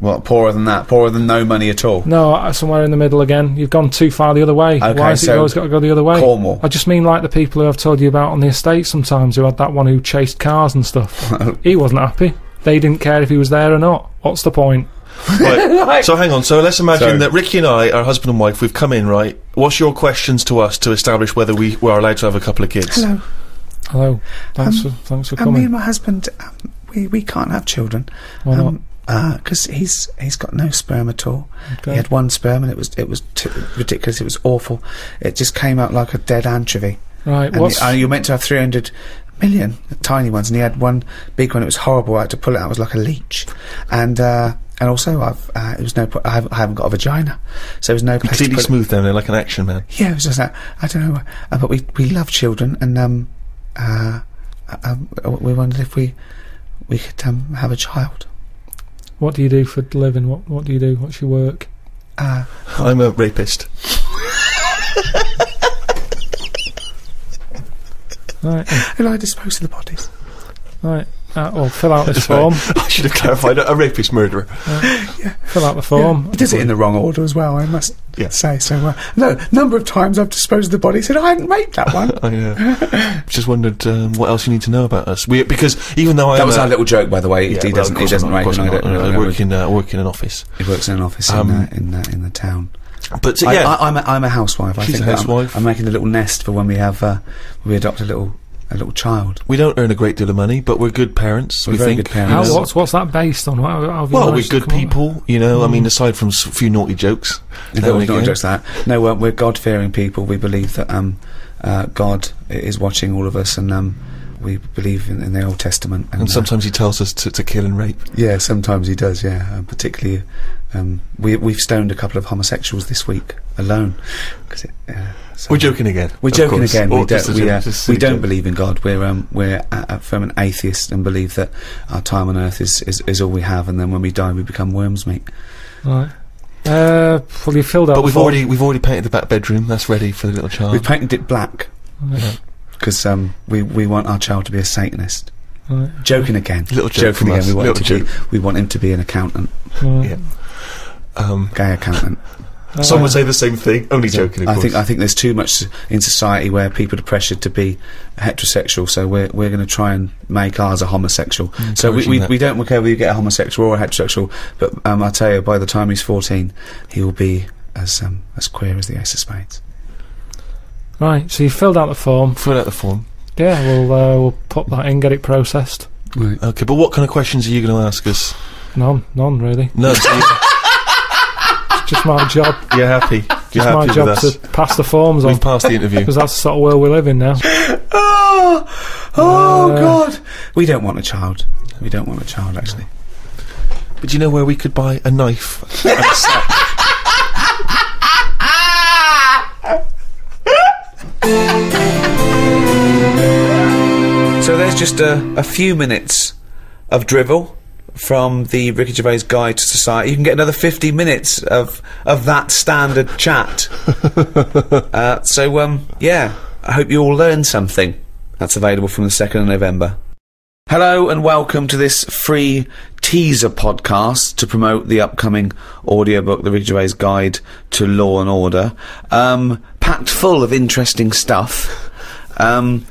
What poorer than that? Poorer than no money at all. no, uh, somewhere in the middle again. You've gone too far the other way. Okay, Why has it always got to go the other way? Cornwall. I just mean like the people who I've told you about on the estate sometimes who had that one who chased cars and stuff. he wasn't happy. They didn't care if he was there or not. What's the point? Right. so hang on. So let's imagine So- that Ricky and I are husband and wife. We've come in, right? What's your questions to us to establish whether we were allowed to have a couple of kids? Hello. Hello. Thanks Um, for thanks for And me coming. and my husband, um, we we can't have children. Why not? Um, because he's he's got no sperm at all. Okay. He had one sperm and it was it was t- ridiculous. It was awful. It just came out like a dead anchovy. Right. And What's y- uh, you're meant to have 300 million tiny ones, and he had one big one. It was horrible. I had to pull it out. It was like a leech, and uh, and also I've uh, it was no. po- I haven't, I haven't got a vagina, so it was no place to Completely put it. smooth down there, like an action man. Yeah, it was just that. I don't know, uh, but we we love children, and um, uh, uh, um, we wondered if we we could um have a child. what do you do for a living? What what do you do? What's your work? Uh, I'm a rapist. Right. who I dispose of the bodies? Right. Uh, well, fill out this form. I should have clarified. A rapist murderer. Yeah. Fill out the form. He does it in the wrong order as well. I must Yeah. say so. Uh, no, number of times I've disposed of the body. Said I hadn't made that one. I uh, just wondered um, what else you need to know about us. We because even though I that was a, our little joke, by the way. yeah, he well, doesn't. of He doesn't not, of rate. course and I don't- I, I work in uh, I work in an office. He works in an office Um, in, uh, in, uh, in the town. But so, I, yeah, I, I'm, a, I'm a housewife. I She's think a that I'm- I'm, making a little nest for when we have uh, we adopt a little a little child. we don't earn a great deal of money, but we're good parents. We're we very think. good parents. How, what's what's that based on? How, how Well, we're good come up- people, you know. I mean, aside from a few naughty jokes. now No, and not just that. No, uh, we're God fearing people. We believe that um, uh, God is watching all of us, and um, we believe in, in the Old Testament. And, And uh, sometimes he tells us to, to kill and rape. yeah, sometimes he does. Yeah, uh, particularly. Um, we we've stoned a couple of homosexuals this week alone. 'cause it, uh, so- We're joking again. We're joking course. again. Or We don't. We, uh, we don't joke. believe in God. We're um, we're uh, uh, from an atheist and believe that our time on earth is, is, is all we have, and then when we die, we become worms meat. Right. Uh, well, you filled out. But we've form. already we've already painted the back bedroom. That's ready for the little child. We've painted it black Right. Because um, we we want our child to be a Satanist. Right. Joking again. Little joke Joking again. We want him Little to be. We want him to be an accountant, Right. Yeah. um, gay accountant. some would say the same thing. Only joking. Of I course. think I think there's too much in society where people are pressured to be heterosexual. So we're we're going to try and make ours a homosexual. So we, we, we don't care whether you get a homosexual or a heterosexual. But um, I tell you, by the time he's 14, he will be as um, as queer as the Ace of Spades. Right. So you filled out the form. Fill out the form. Yeah. We'll uh, we'll put that in, get it processed. Right. Okay, but what kind of questions are you going to ask us? None. None really. No, so It's just my job. you're happy. You're It's my happy with job us. to pass the forms on We've passed the interview. because that's the sort of world we live in now. Oh, oh Uh, God! We don't want a child. We don't want a child, actually. But do you know where we could buy a knife? and a sack? So there's just a, a few minutes of drivel from the Ricky Gervais Guide to Society, you can get another 50 minutes of of that standard chat. uh, so, um, yeah, I hope you all learned something. That's available from the 2nd of November. Hello and welcome to this free teaser podcast to promote the upcoming audiobook, The Ricky Gervais Guide to Law and Order. Um, packed full of interesting stuff. Um,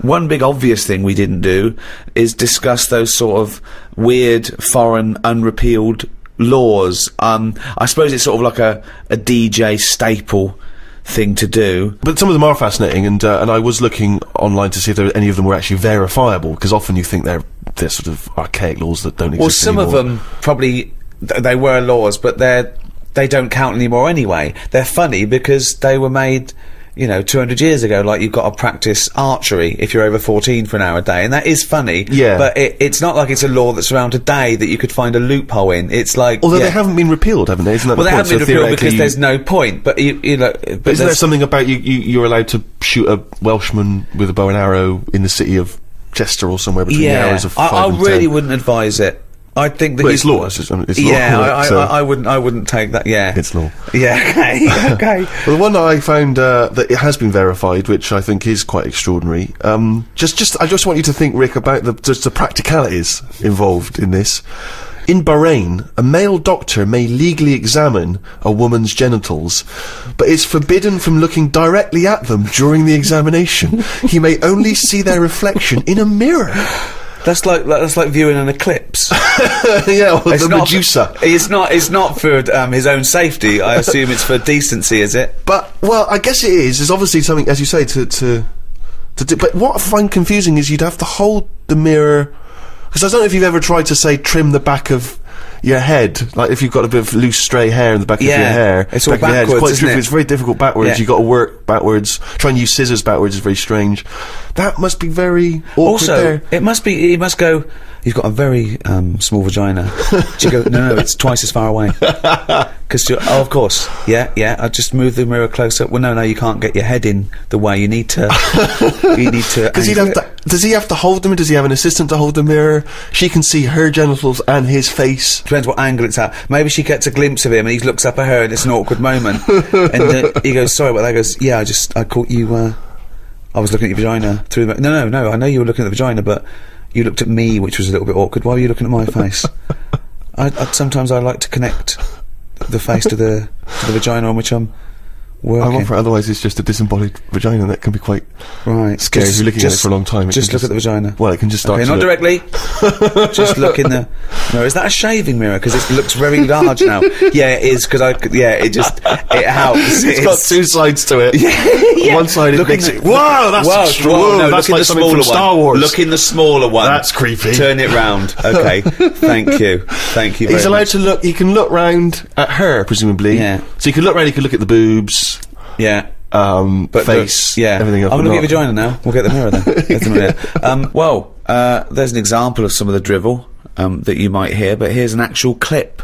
one big obvious thing we didn't do is discuss those sort of weird, foreign, unrepealed laws. Um, I suppose it's sort of like a, a DJ staple thing to do. But some of them are fascinating, and uh, and I was looking online to see if there, any of them were actually verifiable, because often you think they're they're sort of archaic laws that don't exist. Well, some of them probably th- they were laws, but they're they don't count anymore anyway. They're funny because they were made, you know, 200 years ago. Like you've got to practice archery if you're over 14 for an hour a day, and that is funny. Yeah. But it, it's not like it's a law that's around today that you could find a loophole in. It's like Although yeah. they haven't been repealed, haven't they? Isn't that Well, the they point? haven't been So repealed because theoretically there's no point. But you, you know, but Isn't there there's- something about you, you? You're allowed to shoot a Welshman with a bow and arrow in the city of Chester or somewhere between the hours of I, five I and really 10. wount advise it. I think that Well, it's law. It's, it's, it's law. yeah, I, I, so I, I wouldn't. I wouldn't take that. Yeah, it's law. Yeah. Okay. okay. Well, the one that I found uh, that it has been verified, which I think is quite extraordinary. Um, just, just, I just want you to think, Rick, about the just the practicalities involved in this. In Bahrain, a male doctor may legally examine a woman's genitals, but is forbidden from looking directly at them during the examination. he may only see their reflection in a mirror. That's like that's like viewing an eclipse. yeah, or It's the not- Medusa. It's not. It's not for um, his own safety. I assume it's for decency. Is it? But well, I guess it is. It's obviously something, as you say, to to to do. But what I find confusing is you'd have to hold the mirror because I don't know if you've ever tried to say trim the back of your head, like if you've got a bit of loose stray hair in the back of your hair. it's all back of your head. quite tricky. it? It's very difficult backwards. Yeah. You've got to work backwards. Try and use scissors backwards is very strange. That must be very awkward Also, there. it must be. It must go. You've got a very um, small vagina. Do you go? No, no, it's twice as far away. Because oh, of course, yeah, yeah. I just move the mirror closer. Well, no, no, you can't get your head in the way you need to. you need to. Does he angle have to? Does he have to hold them? Does he have an assistant to hold the mirror? She can see her genitals and his face. Depends what angle it's at. Maybe she gets a glimpse of him and he looks up at her and it's an awkward moment. and uh, he goes, sorry, but that goes, yeah, I just, I caught you, uh, I was looking at your vagina through the, no, no, no, I know you were looking at the vagina, but you looked at me, which was a little bit awkward. Why were you looking at my face? I, I, sometimes I like to connect the face to the, to the vagina on which I'm working. I'm offer, otherwise it's just a disembodied vagina that can be quite right. scary if you're looking at it for a long time. It Just look at the vagina. Well, it can just start Okay, not look- directly. just look in the mirror. Is that a shaving mirror? Because it looks very large now. Yeah, it is. Because I, yeah, it just it helps. It's got two sides to it. yeah. One side it Look in makes the- it. Whoa, that's Whoa, extra- whoa, whoa, no, that's like the something smaller from Star one. Wars. Look in the smaller one. That's creepy. Turn it round. Okay. Thank you. Thank you. He's allowed much. to look. He can look round at her, presumably. Yeah. So he can look round. He can look at the boobs, Yeah. um, But face, the- yeah, everything else. I'm gonna look at not- vagina now. We'll get the mirror then. Get the mirror. Um, well, uh, there's an example of some of the drivel um, that you might hear, but here's an actual clip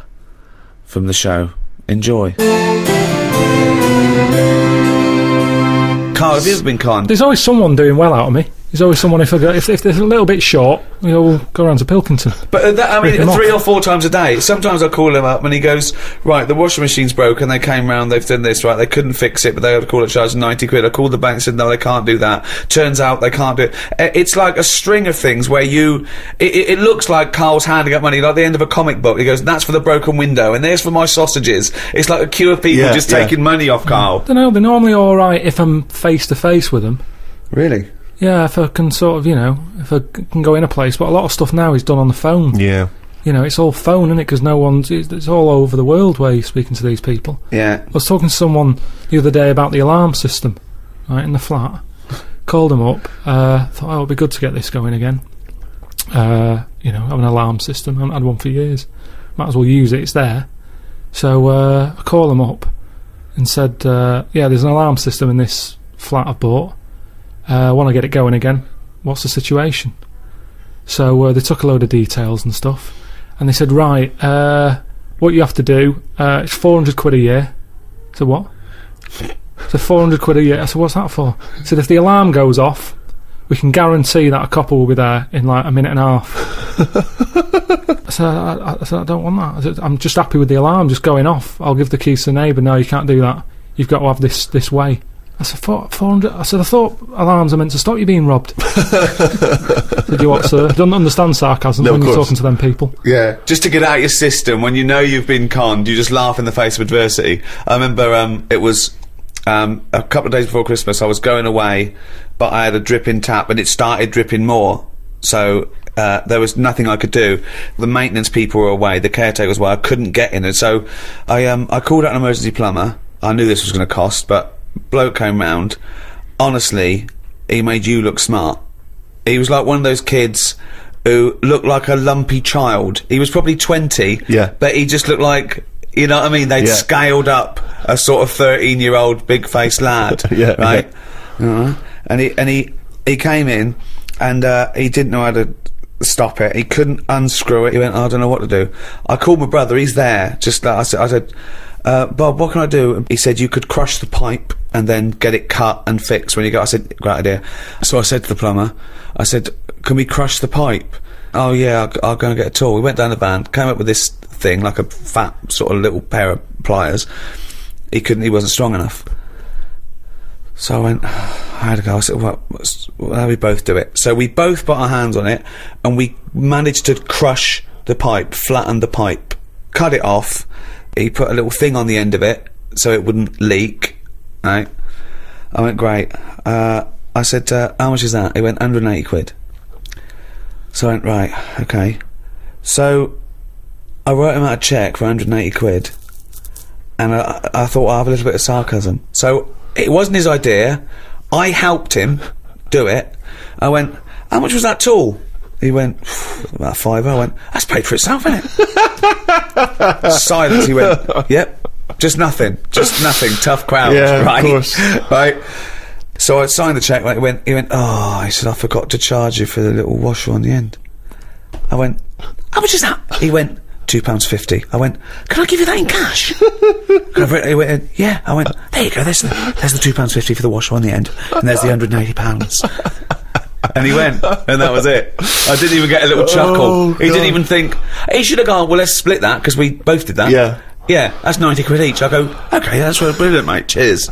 from the show. Enjoy. Carl, have you ever been conned? There's always someone doing well out of me. There's always someone if I go, if, if they're a little bit short, we all go around to Pilkington. But uh, that, I mean, three off. or four times a day. Sometimes I call him up and he goes, "Right, the washing machine's broken. They came round. They've done this. Right, they couldn't fix it, but they had to call it charge ninety quid." I called the bank, said, "No, they can't do that." Turns out they can't do it. Uh, It's like a string of things where you. It, it, it looks like Carl's handing up money, like the end of a comic book. He goes, "That's for the broken window, and there's for my sausages." It's like a queue of people Yeah, just yeah. taking money off Carl. don't know. They're normally all right if I'm face to face with them. Really? Yeah, if I can sort of, you know, if I can go in a place. But a lot of stuff now is done on the phone. Yeah. You know, it's all phone, isn't it? Because no one's. It's, it's all over the world where you're speaking to these people. Yeah. I was talking to someone the other day about the alarm system, right, in the flat. Called them up. Uh, thought, oh, it'd be good to get this going again. Uh, you know, I have an alarm system. I haven't had one for years. Might as well use it. It's there. So uh, I called them up and said, uh, yeah, there's an alarm system in this flat I've bought. Uh, I want to get it going again. What's the situation? So uh, they took a load of details and stuff, and they said, right, uh, what you have to do, uh, it's 400 quid a year. So what? So 400 quid a year. I said, what's that for? He said, if the alarm goes off we can guarantee that a couple will be there in like a minute and a half. I said, I, I, I said, I don't want that. I said, I'm just happy with the alarm just going off. I'll give the keys to the neighbour. No, you can't do that. You've got to have this this way. I said, "Four- 400. I said, I thought alarms are meant to stop you being robbed. Did you what, sir? Don't understand sarcasm No, when you're talking to them people. Yeah, just to get out your system when you know you've been conned, you just laugh in the face of adversity. I remember um, it was um, a couple of days before Christmas. I was going away, but I had a dripping tap, and it started dripping more. So uh, there was nothing I could do. The maintenance people were away, the caretakers were. I couldn't get in, and so I um, I called out an emergency plumber. I knew this was going to cost, but bloke came round. Honestly, he made you look smart. He was like one of those kids who looked like a lumpy child. He was probably 20, Yeah. but he just looked like, you know what I mean? They'd Yeah. scaled up a sort of 13 year old big faced lad. Yeah, Right? Uh, and he, and he, he came in and, uh, he didn't know how to stop it. He couldn't unscrew it. He went, I don't know what to do. I called my brother. He's there. Just, uh, I said, I said, uh, Bob, what can I do? He said you could crush the pipe and then get it cut and fixed when you go. I said, great idea. So I said to the plumber, I said, can we crush the pipe? Oh yeah, I'll, I'll go and get a tool. We went down the van, came up with this thing, like a fat sort of little pair of pliers. He couldn't, he wasn't strong enough. So I went, I had to go. I said, well, well, we both do it? So we both put our hands on it and we managed to crush the pipe, flatten the pipe, cut it off. He put a little thing on the end of it so it wouldn't leak, right? I went, great. Uh, I said, uh, how much is that? He went, 180 quid. So I went, right, okay. So I wrote him out a cheque for 180 quid and I, I thought I'll have a little bit of sarcasm. So it wasn't his idea. I helped him do it. I went, how much was that tool? He went, about five. I went, that's paid for itself, isn't it? Silence. He went, yep, just nothing, just nothing. Tough crowd, Yeah, of right? course. right. So I signed the check. Like, he went, he went, oh, he said, I forgot to charge you for the little washer on the end. I went, how much is that? He went, two pounds fifty. I went, can I give you that in cash? Can I have it? He went, yeah. I went, there you go. There's the, there's the two pounds fifty for the washer on the end, and there's the hundred and eighty pounds. And he went, and that was it. I didn't even get a little chuckle. Oh, he didn't even think. He should have gone. Well, let's split that because we both did that. Yeah. yeah. That's ninety quid each. I go, okay, that's well, brilliant, mate. Cheers.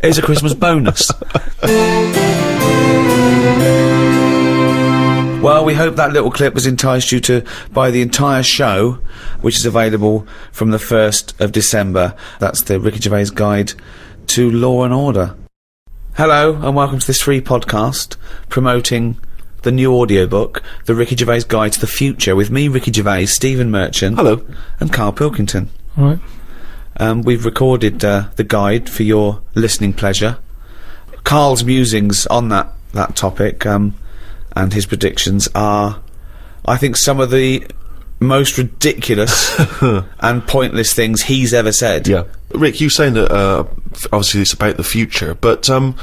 Here's a Christmas bonus. Well, we hope that little clip has enticed you to buy the entire show, which is available from the 1st of December. That's the Ricky Gervais Guide to Law and Order. Hello, and welcome to this free podcast promoting the new audiobook, The Ricky Gervais Guide to the Future, with me, Ricky Gervais, Stephen Merchant, Hello. and Carl Pilkington. All right. Um, we've recorded uh, the guide for your listening pleasure. Carl's musings on that that topic um, and his predictions are, I think, some of the most ridiculous and pointless things he's ever said. Yeah. Rick, you saying that uh, obviously it's about the future, but um,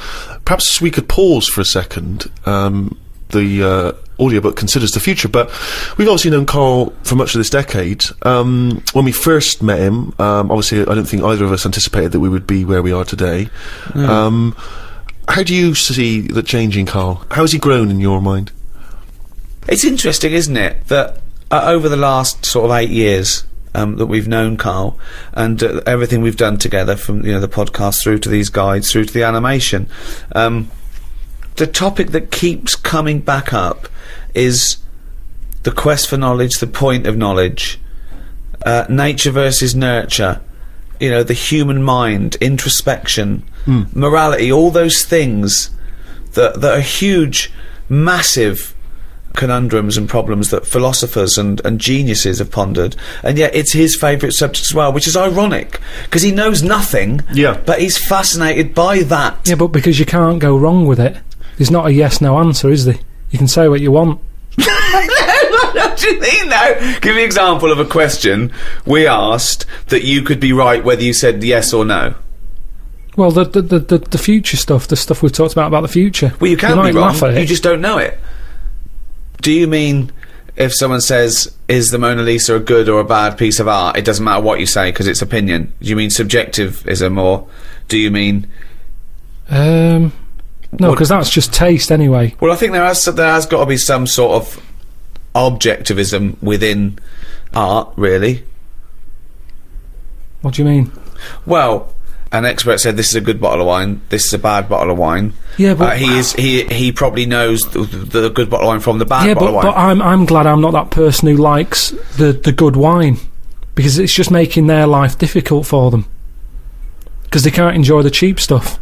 perhaps we could pause for a second. Um, the uh, audiobook considers the future, but we've obviously known Carl for much of this decade. Um, when we first met him, um, obviously I don't think either of us anticipated that we would be where we are today. Um, how do you see that changing, Carl? How has he grown in your mind? It's interesting, isn't it, that uh, over the last sort of eight years um, that we've known Carl and uh, everything we've done together, from you know the podcast through to these guides, through to the animation, um, the topic that keeps coming back up is the quest for knowledge, the point of knowledge, uh, nature versus nurture. You know, the human mind, introspection, morality, all those things that that are huge, massive conundrums and problems that philosophers and, and geniuses have pondered, and yet it's his favourite subject as well, which is ironic because he knows nothing, Yeah. but he's fascinated by that. Yeah, but because you can't go wrong with it. There's not a yes no answer, is there? You can say what you want. what do you mean now? Give me an example of a question we asked that you could be right whether you said yes or no. Well, the the, the, the, the future stuff, the stuff we've talked about about the future. Well, you can might be wrong. laugh at You just don't know it. Do you mean if someone says, "Is the Mona Lisa a good or a bad piece of art?" It doesn't matter what you say because it's opinion. Do you mean subjectivism, or do you mean Um, No, because that's just taste anyway. Well, I think there has there has got to be some sort of objectivism within art, really. What do you mean? Well, an expert said this is a good bottle of wine. This is a bad bottle of wine. Yeah, but- uh, he is he he probably knows the, the good bottle of wine from the bad yeah, bottle but, but. I'm I'm glad I'm not that person who likes the the good wine because it's just making their life difficult for them because they can't enjoy the cheap stuff.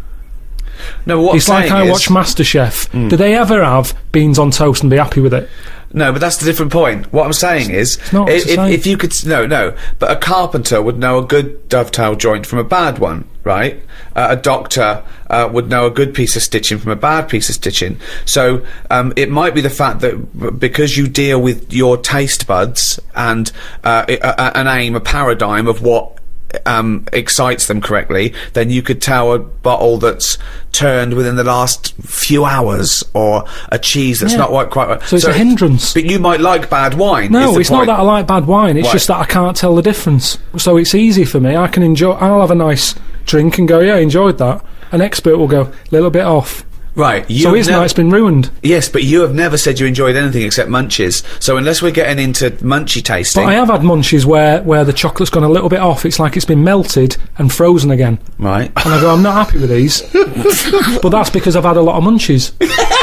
no, what it's I'm like I is, watch MasterChef. Do they ever have beans on toast and be happy with it? No, but that's the different point. What I'm saying is, not i- what to if, if you could, no, no, but a carpenter would know a good dovetail joint from a bad one, right? Uh, a doctor uh, would know a good piece of stitching from a bad piece of stitching. So um, it might be the fact that because you deal with your taste buds and uh, i- a- a- an aim, a paradigm of what um, excites them correctly, then you could tell a bottle that's turned within the last few hours, or a cheese that's Yeah. not quite quite right. So it's a hindrance. But you might like bad wine. No, it's point. not that I like bad wine. It's Why? just that I can't tell the difference. So it's easy for me. I can enjoy. I'll have a nice drink and go, yeah, I enjoyed that. An expert will go, a little bit off. Right. You So his night's been ruined. Yes, but you have never said you enjoyed anything except munchies. So unless we're getting into munchy tasting, But I have had munchies where, where the chocolate's gone a little bit off. It's like it's been melted and frozen again. right? And I go, I'm not happy with these. but that's because I've had a lot of munchies.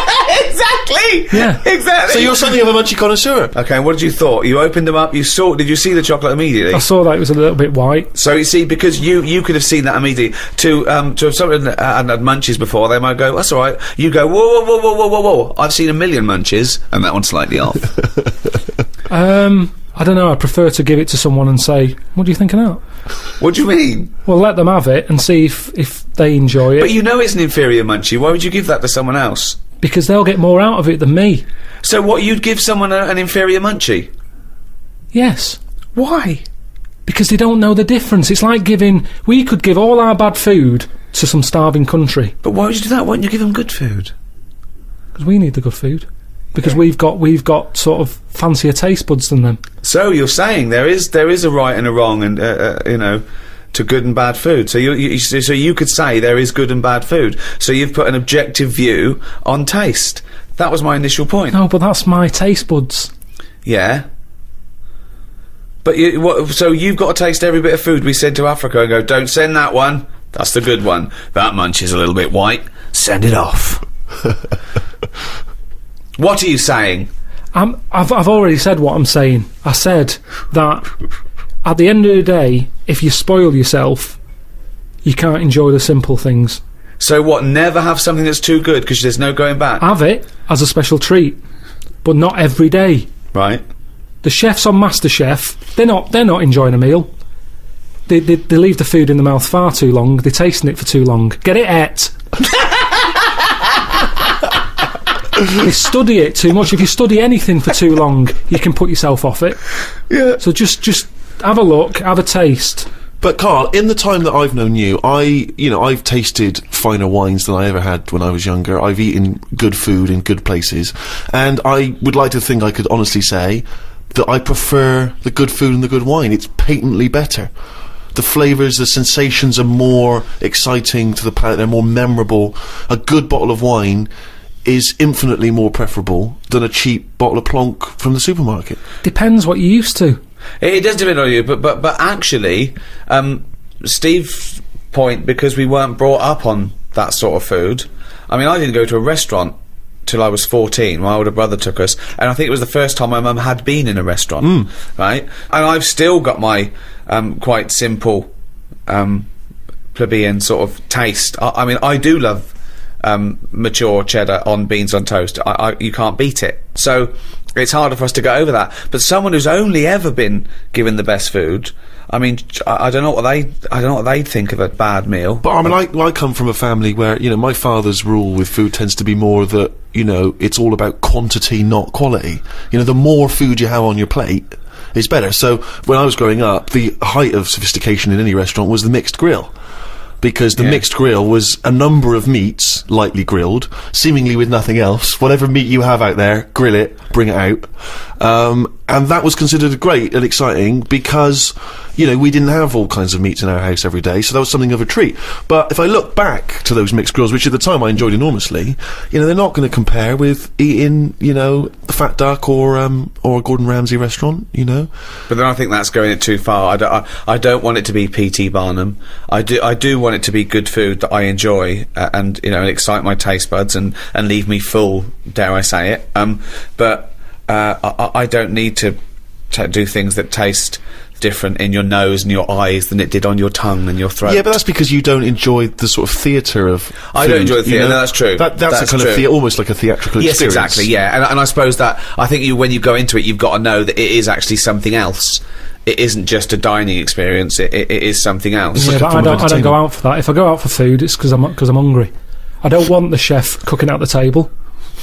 exactly. Yeah. Exactly. So you're something of a munchy connoisseur. okay. and What did you thought? You opened them up. You saw. Did you see the chocolate immediately? I saw that it was a little bit white. So you see, because you you could have seen that immediately. To um to have someone uh, had had munchies before, they might go, "That's all right." You go, "Whoa, whoa, whoa, whoa, whoa, whoa, whoa!" I've seen a million munchies, and that one's slightly off. Um, I don't know. I prefer to give it to someone and say, "What do you think of that?" what do you mean? Well, let them have it and see if if they enjoy it But you know it's an inferior munchie. Why would you give that to someone else? Because they'll get more out of it than me. So what? You'd give someone a, an inferior munchie? Yes. Why? Because they don't know the difference. It's like giving. We could give all our bad food to some starving country But why would you do that? Why don't you give them good food? because we need the good food. Because we've got we've got sort of fancier taste buds than them. So you're saying there is there is a right and a wrong, and uh, uh, you know, to good and bad food. So you, you so you could say there is good and bad food. So you've put an objective view on taste. That was my initial point. No, but that's my taste buds. Yeah. But you, what, so you've got to taste every bit of food we send to Africa and go, don't send that one. That's the good one. That munch is a little bit white. Send it off. what are you saying? I'm, I've I've already said what I'm saying. I said that at the end of the day, if you spoil yourself, you can't enjoy the simple things. So what? Never have something that's too good because there's no going back, Have it as a special treat, but not every day. right? The chefs on MasterChef, they're not they're not enjoying a meal. They, they, they leave the food in the mouth far too long. They're tasting it for too long. Get it et. they study it too much. If you study anything for too long, you can put yourself off it. Yeah. So just just have a look, have a taste. But Carl, in the time that I've known you, I, you know, I've tasted finer wines than I ever had when I was younger. I've eaten good food in good places, and I would like to think I could honestly say that I prefer the good food and the good wine. It's patently better. The flavours, the sensations are more exciting to the palate. They're more memorable. A good bottle of wine is infinitely more preferable than a cheap bottle of plonk from the supermarket. Depends what you're used to. It, it does depend on you, but but but actually, um, Steve's point because we weren't brought up on that sort of food. I mean, I didn't go to a restaurant till I was fourteen. My older brother took us, and I think it was the first time my mum had been in a restaurant. Right, and I've still got my um, quite simple um, plebeian sort of taste. I, I mean, I do love um, mature cheddar on beans on toast. I, I, you can't beat it. So it's harder for us to get over that. But someone who's only ever been given the best food, I mean, I, I don't know what they, I don't know what they'd think of a bad meal. But I mean, I, I come from a family where, you know, my father's rule with food tends to be more that, you know, it's all about quantity, not quality. You know, the more food you have on your plate is better. So when I was growing up, the height of sophistication in any restaurant was the mixed grill. Because the Yeah. mixed grill was a number of meats lightly grilled, seemingly with nothing else. Whatever meat you have out there, grill it, bring it out. Um, and that was considered great and exciting because, you know, we didn't have all kinds of meats in our house every day, so that was something of a treat. But if I look back to those mixed grills, which at the time I enjoyed enormously, you know, they're not going to compare with eating, you know, the Fat Duck or um, or a Gordon Ramsay restaurant, you know. But then I think that's going it too far. I don't, I, I don't want it to be P.T. Barnum. I do, I do want it to be good food that I enjoy uh, and, you know, and excite my taste buds and, and leave me full, dare I say it. Um, but uh, I, I- I don't need to t- do things that taste different in your nose and your eyes than it did on your tongue and your throat. Yeah, but that's because you don't enjoy the sort of theatre of. I don't enjoy the you theatre, know? no, that's true. That, that's, That's a kind true. of thea- almost like a theatrical Yes, experience. exactly. Yeah, and, and I suppose that I think you when you go into it, you've got to know that it is actually something else. It isn't just a dining experience. It, it, it is something else. Yeah, like but I don't, I don't go out for that. If I go out for food, it's because I'm because I'm hungry. I don't want the chef cooking at the table.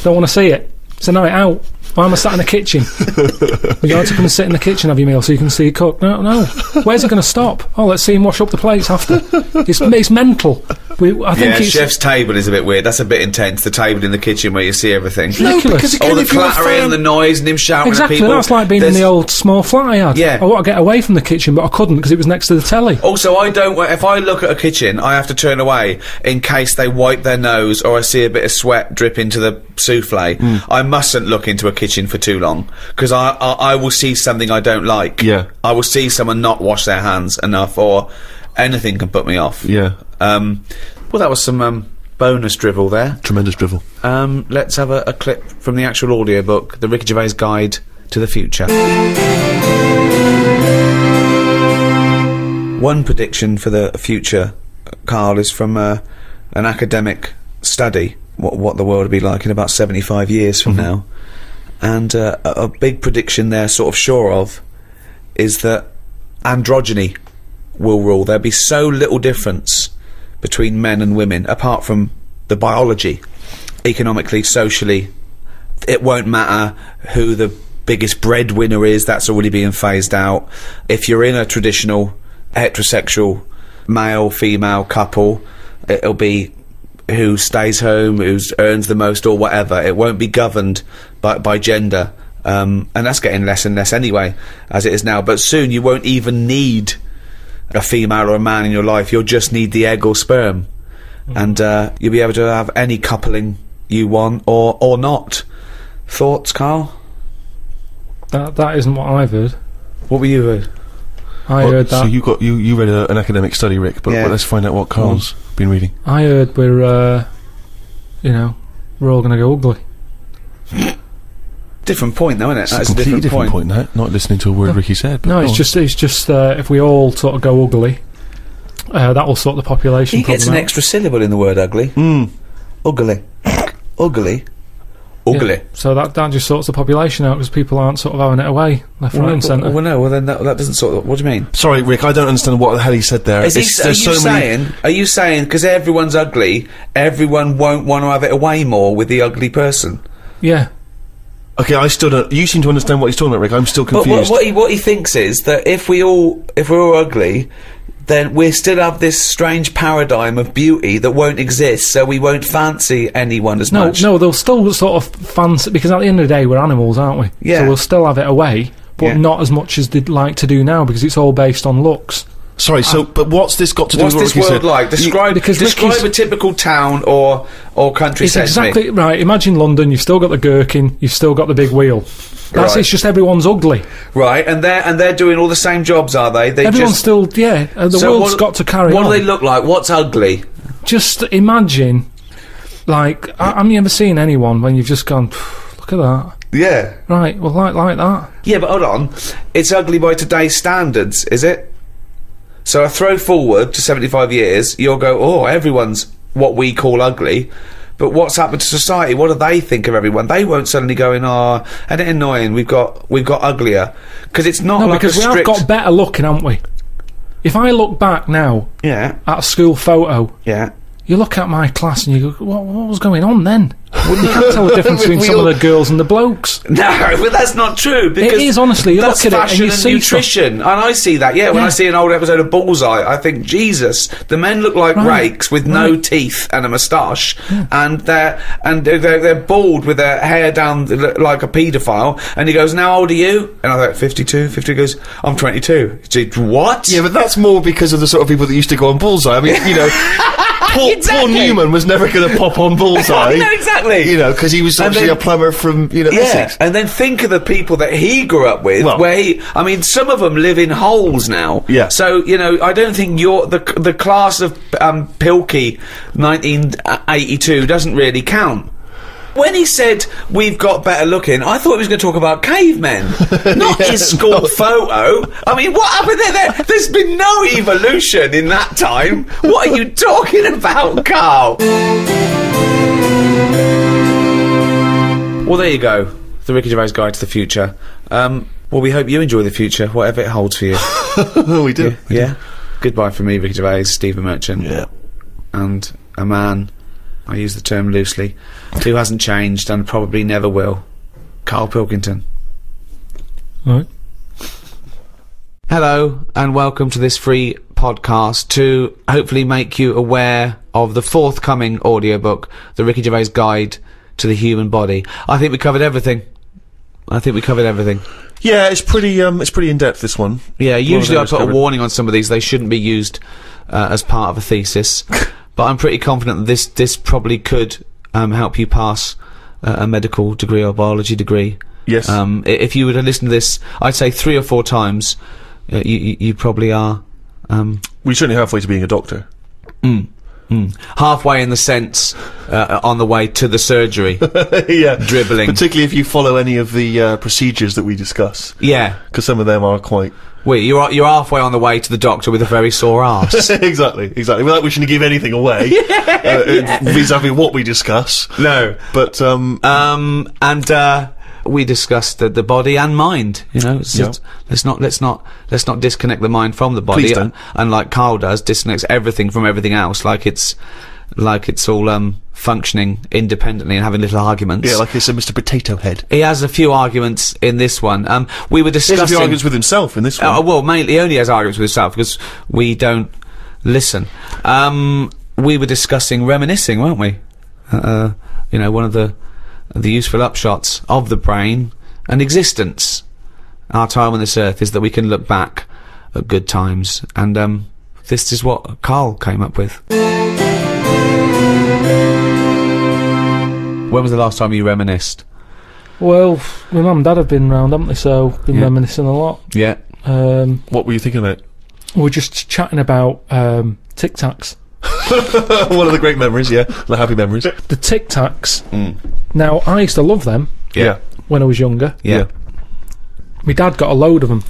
Don't want to see it. It's a night out. Why am I sat in the kitchen? Would you like to come and sit in the kitchen have your meal so you can see it cook? No, no. Where's it going to stop? Oh, let's see him wash up the plates after. It's, it's mental. We, I think Yeah, chef's table is a bit weird. That's a bit intense. The table in the kitchen where you see everything. ridiculous. because again, All the if clattering and the noise and him shouting exactly. at people. That's like being There's- in the old small flat I had. Yeah. I want to get away from the kitchen, but I couldn't because it was next to the telly. Also, I don't. If I look at a kitchen, I have to turn away in case they wipe their nose or I see a bit of sweat drip into the souffle. Hmm. I mustn't look into a kitchen for too long because I, I I will see something I don't like. Yeah. I will see someone not wash their hands enough, or anything can put me off. Yeah, Um. Well, that was some um, bonus drivel there. tremendous drivel. Um. Let's have a, a clip from the actual audiobook, the Ricky Gervais Guide to the Future. One prediction for the future, Carl, is from uh, an academic study. What what the world will be like in about seventy five years from now, and uh, a, big prediction they're sort of sure of is that androgyny will rule. There'll be so little difference between men and women, apart from the biology, economically, socially. It won't matter who the biggest breadwinner is. That's already being phased out. If you're in a traditional heterosexual male female couple, it'll be who stays home, who earns the most, or whatever. It won't be governed by by gender. Um, and that's getting less and less anyway, as it is now. But soon you won't even need a female or a man in your life. You'll just need the egg or sperm, and uh, you'll be able to have any coupling you want or or not. Thoughts, Carl? That that isn't what I've heard. What were you? Uh, I Well, heard that. So you got you you read a, an academic study, Rick. But Yeah. well, let's find out what Carl's been reading. I heard we're, uh, you know, we're all going to go ugly. different point, though, isn't it? It's That's a completely different point. That not listening to a word Ricky said. but No, it's on. just it's just uh, if we all sort of go ugly, uh, that will sort the population He gets an out. extra syllable in the word ugly. Mm. Ugly. Ugly. Ugly. Yeah. So that that just sorts the population out because people aren't sort of having it away left, right, and centre. Well, no. Well, then that, that doesn't sort. Of, what do you mean? Sorry, Rick. I don't understand what the hell he said there. Is he, are there's you so many- saying? Are you saying because everyone's ugly, everyone won't want to have it away more with the ugly person? yeah, Okay, I still don't. You seem to understand what he's talking about, Rick. I'm still But what, confused. what he what he thinks is that if we all if we're all ugly, then we still have this strange paradigm of beauty that won't exist, so we won't fancy anyone as no, much. no, they'll still sort of fancy because at the end of the day we're animals, aren't we? Yeah. So we'll still have it away, but Yeah. not as much as they'd like to do now because it's all based on looks. Sorry. So, but what's this got to do What's with what this Ricky world said? like? Describe because describe Ricky's- a typical town or or country. It's set to me. exactly right. Imagine London. You've still got the gherkin. You've still got the big wheel. That's Right. it's just everyone's ugly. right, and they're and they're doing all the same jobs, are they? They Everyone's just still yeah. Uh, the So world's what- got to carry on What on. do they look like? What's ugly? just imagine, like, I, I've never seen anyone when you've just gone. "Phew, Look at that. Yeah. Right. Well, like like that. Yeah, but hold on. It's ugly by today's standards, is it? So I throw forward to 75 years, you'll go, oh, everyone's what we call ugly. But what's happened to society? What do they think of everyone? They won't suddenly go in, ah, oh, and it annoying, we've got, we've got uglier. Because it's not No, like because we have got better looking, haven't we? If I look back now yeah, at a school photo, yeah. You look at my class and you go, what, what was going on then? Well, you can't tell the difference between some all- of the girls and the blokes. No, but that's not true. Because is, honestly. You that's look at it and fashion you and see stuff. nutrition, and I see that. Yeah, when Yeah. I see an old episode of Bullseye, I think Jesus, the men look like Right. rakes with no teeth and a moustache, and they're and they're, they're they're bald with their hair down like a paedophile. And he goes, "Now, how old are you?" And I thought, 52, 50 goes, "I'm 22." He said, What? Yeah, but that's more because of the sort of people that used to go on Bullseye. I mean, you know, Paul, Exactly. Paul Newman was never going to pop on Bullseye. No, exactly. You know, because he was actually a plumber from you know Yeah, Essex. and then think of the people that he grew up with. Well- where he, I mean, some of them live in holes now. Yeah. So you know, I don't think you're the the class of um, Pilkey, 1982, doesn't really count. When he said we've got better looking, I thought he was going to talk about cavemen, not his school photo. I mean, what happened there? there? There's been no evolution in that time. What are you talking about, Carl? Well, there you go. The Ricky Gervais Guide to the Future. Um, well, we hope you enjoy the future, whatever it holds for you. we do. yeah. Goodbye from me, Ricky Gervais, Stephen Merchant, Yeah. and a man. I use the term loosely, who hasn't changed and probably never will. Carl Pilkington. Right. Hello, and welcome to this free podcast to hopefully make you aware of the forthcoming audiobook, The Ricky Gervais Guide to the Human Body. I think we covered everything. I think we covered everything. Yeah, it's pretty. Um, it's pretty in depth. This one. Yeah, usually I those put a warning on some of these. They shouldn't be used uh, as part of a thesis. but I'm pretty confident that this this probably could um, help you pass uh, a medical degree or biology degree. Yes. Um, if you were to listen to this, I'd say three or four times, uh, you, you probably are um, We're certainly halfway to being a doctor. Halfway in the sense uh, on the way to the surgery. yeah. Dribbling. Particularly if you follow any of the uh, procedures that we discuss, yeah. because some of them are quite. Wait, you're you're halfway on the way to the doctor with a very sore ass. exactly. Exactly. Without wishing to give anything away. uh, vis-a-vis what we discuss. no. But um, um, and uh, we discussed the, the body and mind. You know, it's Yeah. just, let's not let's not let's not disconnect the mind from the body. Don't. And like Carl does, disconnects everything from everything else, like it's like it's all um, functioning independently and having little arguments. yeah, like it's a Mr. Potato Head. he has a few arguments in this one. Um, we were He has a discussing. few arguments with himself in this one. Uh, well, mainly he only has arguments with himself because we don't listen. Um, we were discussing reminiscing, weren't we? Uh, you know, one of the the useful upshots of the brain and existence. Our time on this earth is that we can look back at good times, and um, this is what Carl came up with. When was the last time you reminisced? Well, my mum and dad have been round, haven't they? So been Yeah. reminiscing a lot. Yeah. Um, what were you thinking about? we we're just chatting about um, Tic Tacs. one of the great memories, yeah, the happy memories. The Tic Tacs. Mm. Now, I used to love them Yeah. when I was younger. Yeah. My dad got a load of them.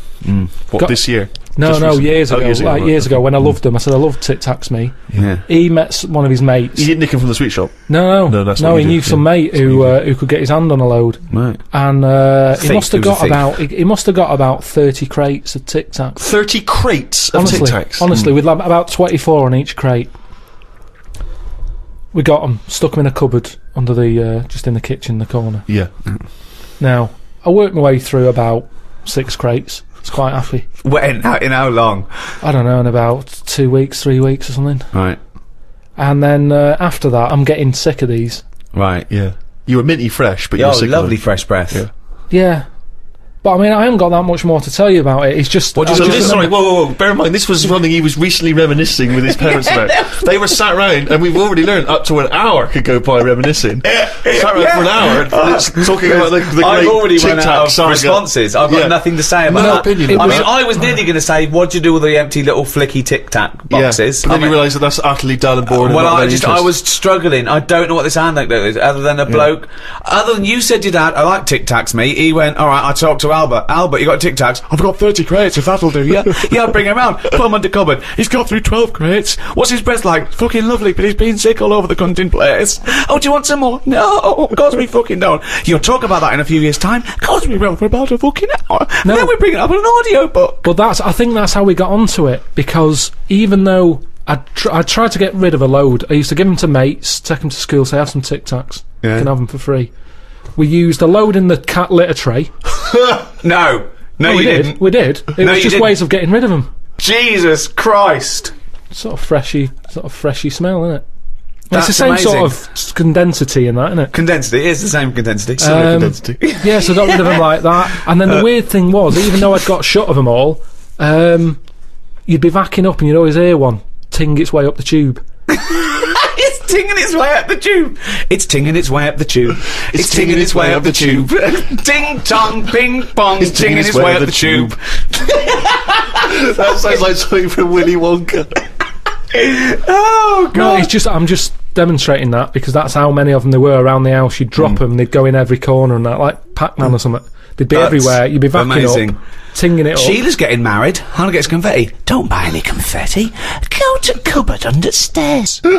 What Got- this year? No, Just no, recently? years Oh, ago. years ago, like right, years ago when I loved them. I said I love Tic Tacs. Me. Yeah. He met one of his mates. He didn't nick him from the sweet shop. no, no, No, that's no. He knew do, some yeah. mate who uh, who could get his hand on a load, Right. and uh, he must have he was a got about he, he must have got about thirty crates of Tic Tacs. Thirty crates of honestly, Tic Tacs. honestly, with like about twenty four on each crate. We got them, stuck them in a cupboard under the uh, just in the kitchen, in the corner. Yeah. Now I worked my way through about six crates. It's quite happy. When? How, in how long? I don't know, in about two weeks, three weeks or something. Right. And then uh, after that, I'm getting sick of these. Right. Yeah. You were minty fresh, but you Oh, were sick of lovely them. fresh breath. Yeah. Yeah. But I mean, I haven't got that much more to tell you about it. It's just. What I do So just this, sorry, whoa, whoa, whoa. Bear in mind, this was something he was recently reminiscing with his parents about. They were sat round, and we've already learned up to an hour could go by reminiscing. sat round for an hour, it's talking about the, the I've great already Tic run Tac out of saga. responses. I've got Yeah. nothing to say about No that. opinion It I mean, that. I was nearly going to say, what do you do with the empty little flicky Tic Tac boxes? Yeah, but then I you realise that that's utterly dull and boring. and well, not I any just I was struggling. I don't know what this anecdote is, other than a bloke. Other than you said your dad, I like Tic Tacs, me. He went, all right. I talked to Albert. Albert, you got Tic Tacs? I've got thirty crates. If that'll do, yeah, yeah. Bring him round. Put him under cupboard. He's got through twelve crates. What's his breath like? Fucking lovely, but he's been sick all over the cunting place. Oh, do you want some more? No, of course we fucking don't. You'll talk about that in a few years' time. Of course we will for about a fucking hour. No. Then we bring it up on an audio book. But that's. I think that's how we got onto it because even though I tr- I tried to get rid of a load, I used to give them to mates, take them to school, say have some Tic Tacs. Yeah. You can have them for free. We used a load in the cat litter tray. No, no, Oh, you we did. didn't. We did. It No, was you just didn't. ways of getting rid of them. Jesus Christ! Sort of freshy, sort of freshy smell, isn't it? That's it's the same amazing. sort of s- condensity in that, isn't it? Condensity it is the same condensity. Um, Condensity. Yeah, so I got rid of them like that. And then Uh, the weird thing was, even though I'd got shut of them all, um, you'd be backing up and you'd always hear one ting its way up the tube. It's tinging its way up the tube. It's tinging its way up the tube. It's, tinging its way up the tube. Ding dong, ping pong. It's tinging its way up the tube. that sounds like something from Willy Wonka. Oh god! No, it's just I'm just demonstrating that because that's how many of them there were around the house. You'd drop hmm. them, they'd go in every corner and that, like Pac-Man or something. They'd be That's everywhere. You'd be backing amazing. up, tinging it up. Sheila's getting married. Hannah gets confetti. Don't buy any confetti. Go to cupboard under stairs.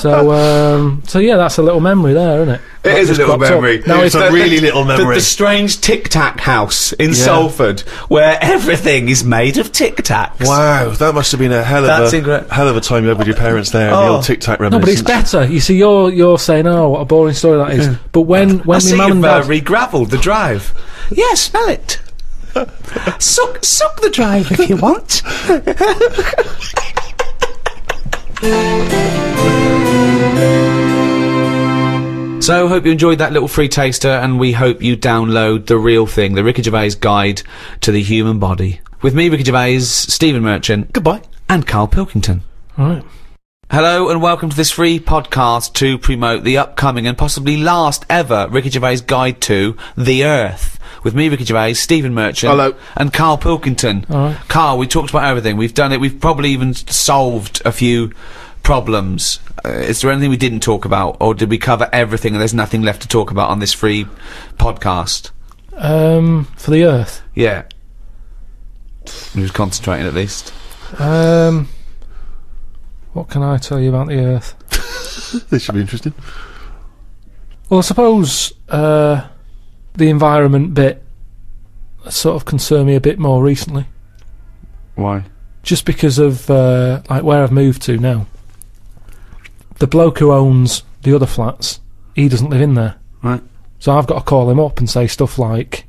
So, um, so yeah, that's a little memory there, isn't it? It That is a little cropped up. memory. Now It's it's a really little memory. The, strange Tic Tac house in Salford, where everything is made of Tic Tacs. Wow, that must have been a hell of That's a incre- hell of a time you had with your parents there. The Oh. old Tic Tac no, but it's better. You see, you're you're saying, "Oh, what a boring story that is." But when I when see my mum and uh, dad, re-gravelled the drive. Yeah, smell it. suck, suck the drive if you want. So, hope you enjoyed that little free taster, and we hope you download the real thing, the Ricky Gervais Guide to the Human Body. With me, Ricky Gervais, Stephen Merchant, Goodbye. and Carl Pilkington. right? Hello and welcome to this free podcast to promote the upcoming and possibly last ever Ricky Gervais Guide to the Earth. With me, Ricky Gervais, Stephen Merchant, Hello. and Carl Pilkington. Alright. Carl, we talked about everything. We've done it. We've probably even solved a few problems. Uh, is there anything we didn't talk about, or did we cover everything and there's nothing left to talk about on this free podcast? Um, for the Earth. Yeah. He was concentrating at least. Um, what can I tell you about the Earth? This should be interesting. Well, I suppose uh, the environment bit sort of concerned me a bit more recently, Why? just because of uh, like where I've moved to now. The bloke who owns the other flats, he doesn't live in there, Right. so I've got to call him up and say stuff like,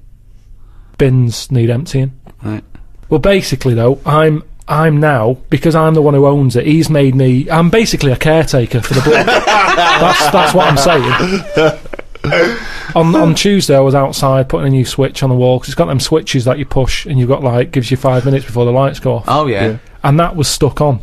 "Bins need emptying." Right. Well, basically, though, I'm I'm now because I'm the one who owns it. He's made me. I'm basically a caretaker for the block. that's that's what I'm saying. on on Tuesday, I was outside putting a new switch on the wall because it's got them switches that you push and you've got like gives you five minutes before the lights go off, Oh, yeah. Yeah. and that was stuck on.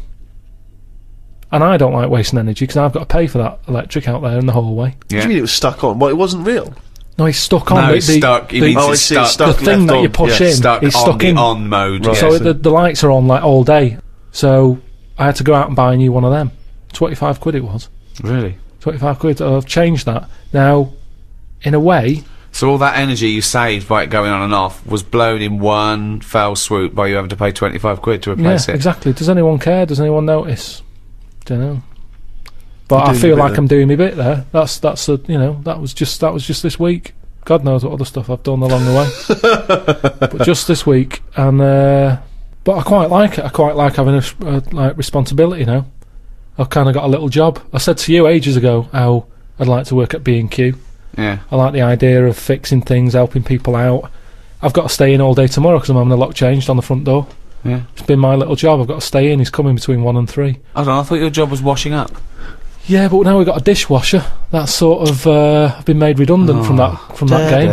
And I don't like wasting energy because I've got to pay for that electric out there in the hallway. What do Yeah. you mean it was stuck on? Well, it wasn't real. No, he's stuck on. No, the, it's the- stuck. He the- means Oh, it's stuck. stuck the thing that on. you push yeah. in. stuck It's on stuck the in. on mode. Right. yeah. So the, the lights are on like all day. So I had to go out and buy a new one of them. Twenty five quid it was. really? Twenty five quid. I've changed that now. In a way, So all that energy you saved by it going on and off was blown in one fell swoop by you having to pay twenty five quid to yeah, replace it. exactly. Does anyone care? Does anyone notice? Don't know. But I feel like. I'm doing my bit there. That's that's a, you know that was just that was just this week. God knows what other stuff I've done along the way, but just this week. And uh, but I quite like it. I quite like having a uh, like responsibility now. I've kind of got a little job. I said to you ages ago how I'd like to work at B and Q. Yeah. I like the idea of fixing things, helping people out. I've got to stay in all day tomorrow because I'm having the lock changed on the front door. Yeah. It's been my little job. I've got to stay in. He's coming between one and three. I don't know, I thought your job was washing up. Yeah, but now we've got a dishwasher. That's sort of uh, I've been made redundant from that from that game.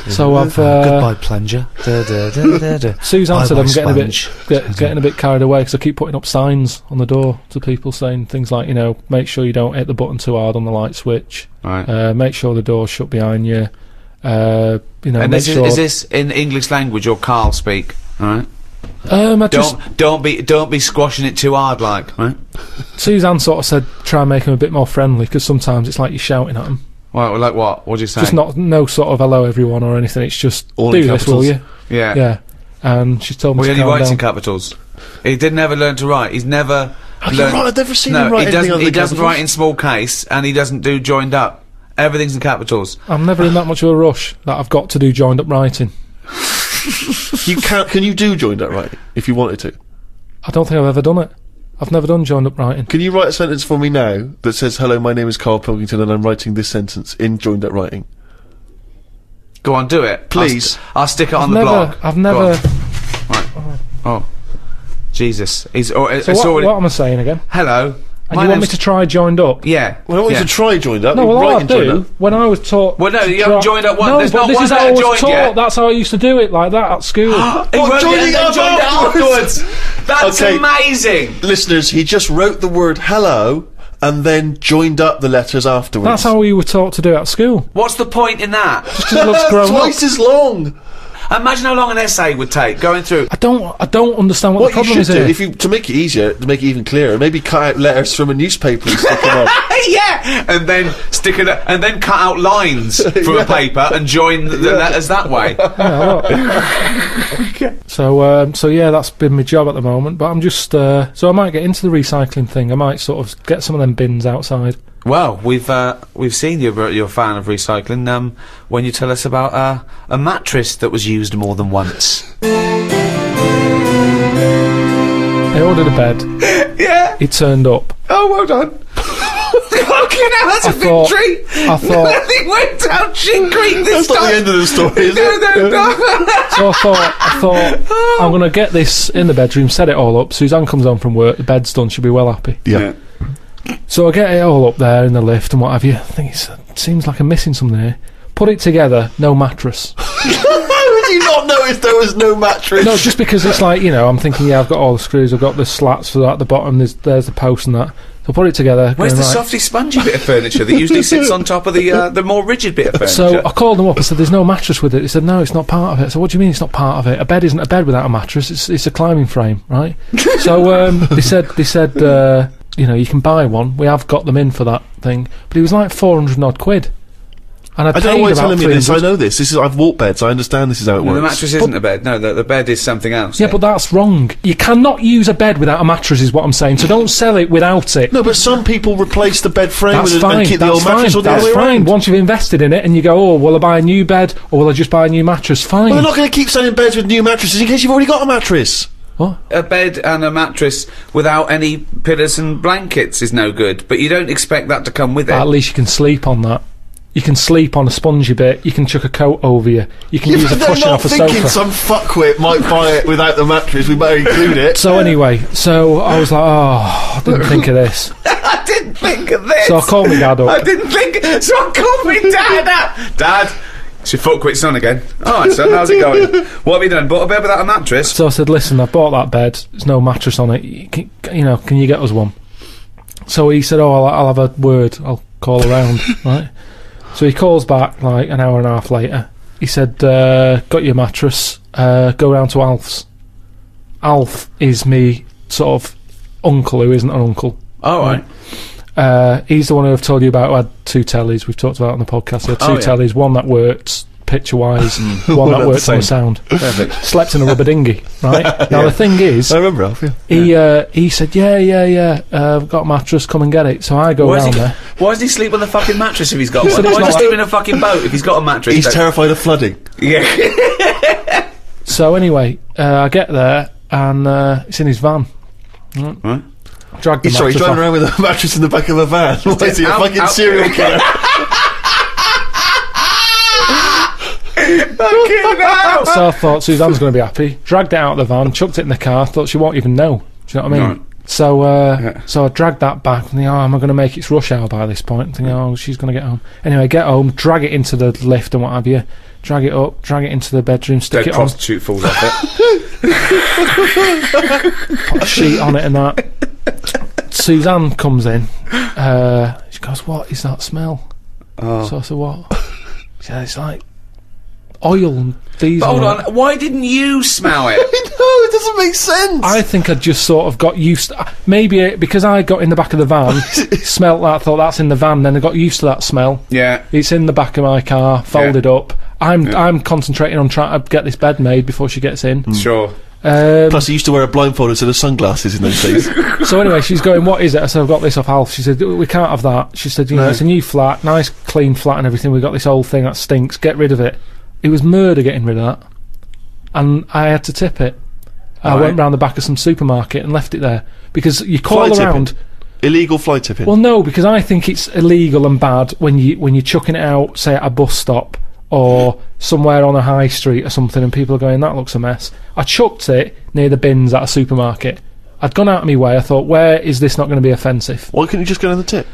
So I've uh, Goodbye, plunger. Sue's answered. I'm getting a bit get, getting a bit carried away because I keep putting up signs on the door to people saying things like, you know, make sure you don't hit the button too hard on the light switch. Right. Uh, make sure the door's shut behind you. Uh, you know, and make this is, sure. is this in English language or Carl speak? Alright. um, I just Don't don't be don't be squashing it too hard like, right? Suzanne sort of said try and make him a bit more friendly because sometimes it's like you're shouting at him. Well, like what? What'd you say? Just not no sort of hello everyone or anything. It's just All do in this, will capitals. you? Yeah. Yeah. And she told me Well, he to only calm writes down. in capitals. He didn't ever learn to write. He's never Have you learned. right? I've never seen no, him write he doesn't. other He doesn't capitals. write in small case, and he doesn't do joined up. Everything's in capitals. I'm never in that much of a rush that I've got to do joined up writing. You can't. Can you do joined up writing if you wanted to? I don't think I've ever done it. I've never done joined up writing. Can you write a sentence for me now that says, "Hello, my name is Carl Pilkington, and I'm writing this sentence in joined up writing"? Go on, do it. Please. I'll, st- I'll stick it on I've the never, blog. I've never. Right. Oh. Jesus. He's, oh, it's what, already. what am I saying again? Hello. And my you want me name's- to try joined up? Yeah. Well, I want yeah. you to try joined up. No, well, all I writing joined do up. when I was taught. Well, no, to you haven't joined up one- No, there's but not this one is how letter I was joined taught. yet. That's how I used to do it, like that at school. He Oh, wrote joining it and then up joined afterwards. afterwards. That's Okay. amazing. Listeners, he just wrote the word hello and then joined up the letters afterwards. That's how we were taught to do it at school. What's the point in that? Because it looks grown up. Twice as long. Imagine how long an essay would take going through. I don't. I don't understand what, What the problem you is should do, here. if you to make it easier, to make it even clearer, maybe cut out letters from a newspaper and stick them on. yeah, and then stick it, and then cut out lines from Yeah. a paper and join the letters that way. So, um, so yeah, that's been my job at the moment. But I'm just. Uh, so I might get into the recycling thing. I might sort of get some of them bins outside. Well, we've uh, we've seen you're you're a fan of recycling. Um, when you tell us about uh, a mattress that was used more than once. I ordered a bed. Yeah. It turned up. Oh, well done. Fucking hell, that's a I thought- victory. I thought- Nothing went down shit creek this That's not the end of the story, is no, it? no, no. So I thought, I thought, I'm gonna get this in the bedroom, set it all up. Suzanne comes home from work, the bed's done, she'll be well happy. Yeah. So I get it all up there in the lift and what have you. I think it's, it seems like I'm missing something here. Put it together, no mattress. How would you not notice there was no mattress? No, just because it's like you know, I'm thinking, yeah, I've got all the screws, I've got the slats for that at the bottom. There's there's the post and that. So put it together. Where's the right. softy, spongy bit of furniture that usually sits on top of the uh, the more rigid bit of furniture? So I called them up. I said, "There's no mattress with it." They said, "No, it's not part of it." So what do you mean it's not part of it? A bed isn't a bed without a mattress. It's it's a climbing frame, right? so um, they said they said uh, you know you can buy one. We have got them in for that thing, but it was like four hundred odd quid. And I, I don't know paid why you're telling me this. I know this. This is I've walked beds. I understand this is how it No, works. the mattress isn't a bed. No, the, the bed is something else. Yeah, but that's wrong. You cannot use a bed without a mattress, is what I'm saying. So don't sell it without it. No, but some people replace the bed frame That's with, fine. and keep the That's old mattress fine. or the That's way fine. around. Once you've invested in it and you go, oh, will I buy a new bed or will I just buy a new mattress? Fine. Well, they're not going to keep selling beds with new mattresses in case you've already got a mattress. What? a bed and a mattress without any pillows and blankets is no good. But you don't expect that to come with it. At least you can sleep on that. You can sleep on a spongy bit. You can chuck a coat over you. You can Yeah, use a but they're cushion not off a thinking sofa. some fuckwit might buy it without the mattress. We better include it. So anyway, so I was like, oh, I didn't think of this. I didn't think of this. So I called my dad up. I didn't think. So I called me dad up. Dad, it's your foot quits on again. All right, son, how's it going? What have you done? Bought a bed without a mattress? So I said, listen, I bought that bed. There's no mattress on it. You, can, you know, can you get us one? So he said, oh, I'll, I'll have a word. I'll call around, right? So he calls back like an hour and a half later. He said, uh, got your mattress. Uh, go round to Alf's. Alf is me sort of uncle who isn't an uncle. All right. Uh, he's the one who I've told you about who had two tellies. We've talked about on the podcast. He had two Oh, yeah. tellies, one that worked picture wise, one One that at worked on the sound. Perfect. Slept in a rubber dinghy, right? Now the thing is, I remember Alf. Yeah. he uh, he said, "Yeah, yeah, yeah, uh, I've got a mattress. Come and get it." So I go Why, round does he, there. why doesn't he sleep on the fucking mattress if he's got one? Why does he sleep in a fucking boat if he's got a mattress? He's Don't- terrified of flooding. Yeah. So anyway, uh, I get there and uh, it's in his van. Right. Drag the He's sorry, he's driving off. around with a mattress in the back of a van. What is he, a Out- fucking out- serial killer? So I thought Suzanne's going to be happy. Dragged it out of the van, chucked it in the car. Thought she won't even know. Do you know what I mean? Right. So, uh, Yeah. so I dragged that back. Thinking, oh, am I going to make its rush hour by this point? Thinking, oh, she's going to get home. Anyway, get home, drag it into the lift and what have you. Drag it up, drag it into the bedroom, stick Dead it on, prostitute falls off it. put a sheet on it and that. Suzanne comes in. Uh, she goes, "What is that smell?" Oh. So I said, "What?" She said, "It's like oil and diesel." But hold on, why didn't you smell it? no, it doesn't make sense. I think I just sort of got used. To, maybe it, because I got in the back of the van, smelt that, thought that's in the van. Then I got used to that smell. yeah. It's in the back of my car, folded up. I'm I'm concentrating on trying to get this bed made before she gets in. Sure. Um, Plus, he used to wear a blindfold instead of sunglasses in those days. so anyway, she's going, "What is it?" I said, "I've got this off Alf." She said, "We can't have that." She said, "You know, No. it's a new flat, nice clean flat and everything. We've got this old thing that stinks. Get rid of it." It was murder getting rid of that, and I had to tip it. I Right. went round the back of some supermarket and left it there because you call Fly tipping. around. Illegal fly tipping. Well, no, because I think it's illegal and bad when you when you're chucking it out, say at a bus stop or somewhere on a high street or something, and people are going, "That looks a mess." I chucked it near the bins at a supermarket. I'd gone out of my way. I thought, "Where is this not going to be offensive?" Why couldn't you just go down the tip?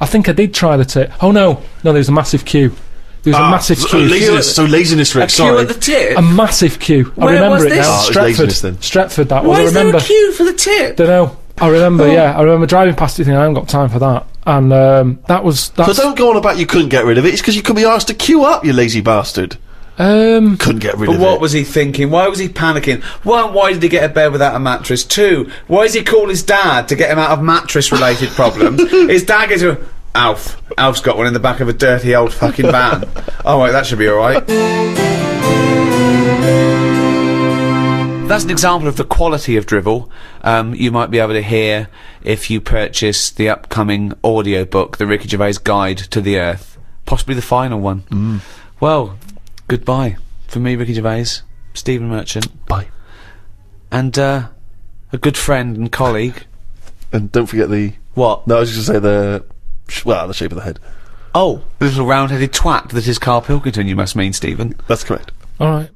I think I did try the tip. Oh no, no, there was a massive queue. There was a massive so, queue. Ah, laziness. So laziness, Rick. A Sorry. queue at the tip. A massive queue. I Where remember was it this? now. Oh, it Stretford. laziness then. Stretford. That was. Why I is there remember. a queue for the tip? Don't know. I remember. Yeah, I remember driving past it. Thinking I haven't got time for that. And um, that was. So don't go on about you couldn't get rid of it. It's because you couldn't be asked to queue up, you lazy bastard. um, Couldn't get rid of it. But of what it. was he thinking? Why was he panicking? One, why did he get a bed without a mattress? Two, why does he call his dad to get him out of mattress-related problems? his dad goes, to him, Alf, Alf's got one in the back of a dirty old fucking van. oh wait, that should be all right. That's an example of the quality of drivel um, you might be able to hear if you purchase the upcoming audiobook, The Ricky Gervais Guide to the Earth. Possibly the final one. Well, goodbye. For me, Ricky Gervais, Stephen Merchant, Bye. and uh, a good friend and colleague. And don't forget the. What? No, I was just going to say the. Well, the shape of the head. Oh, the little round-headed twat that is Carl Pilkington, you must mean, Stephen. That's correct. all right.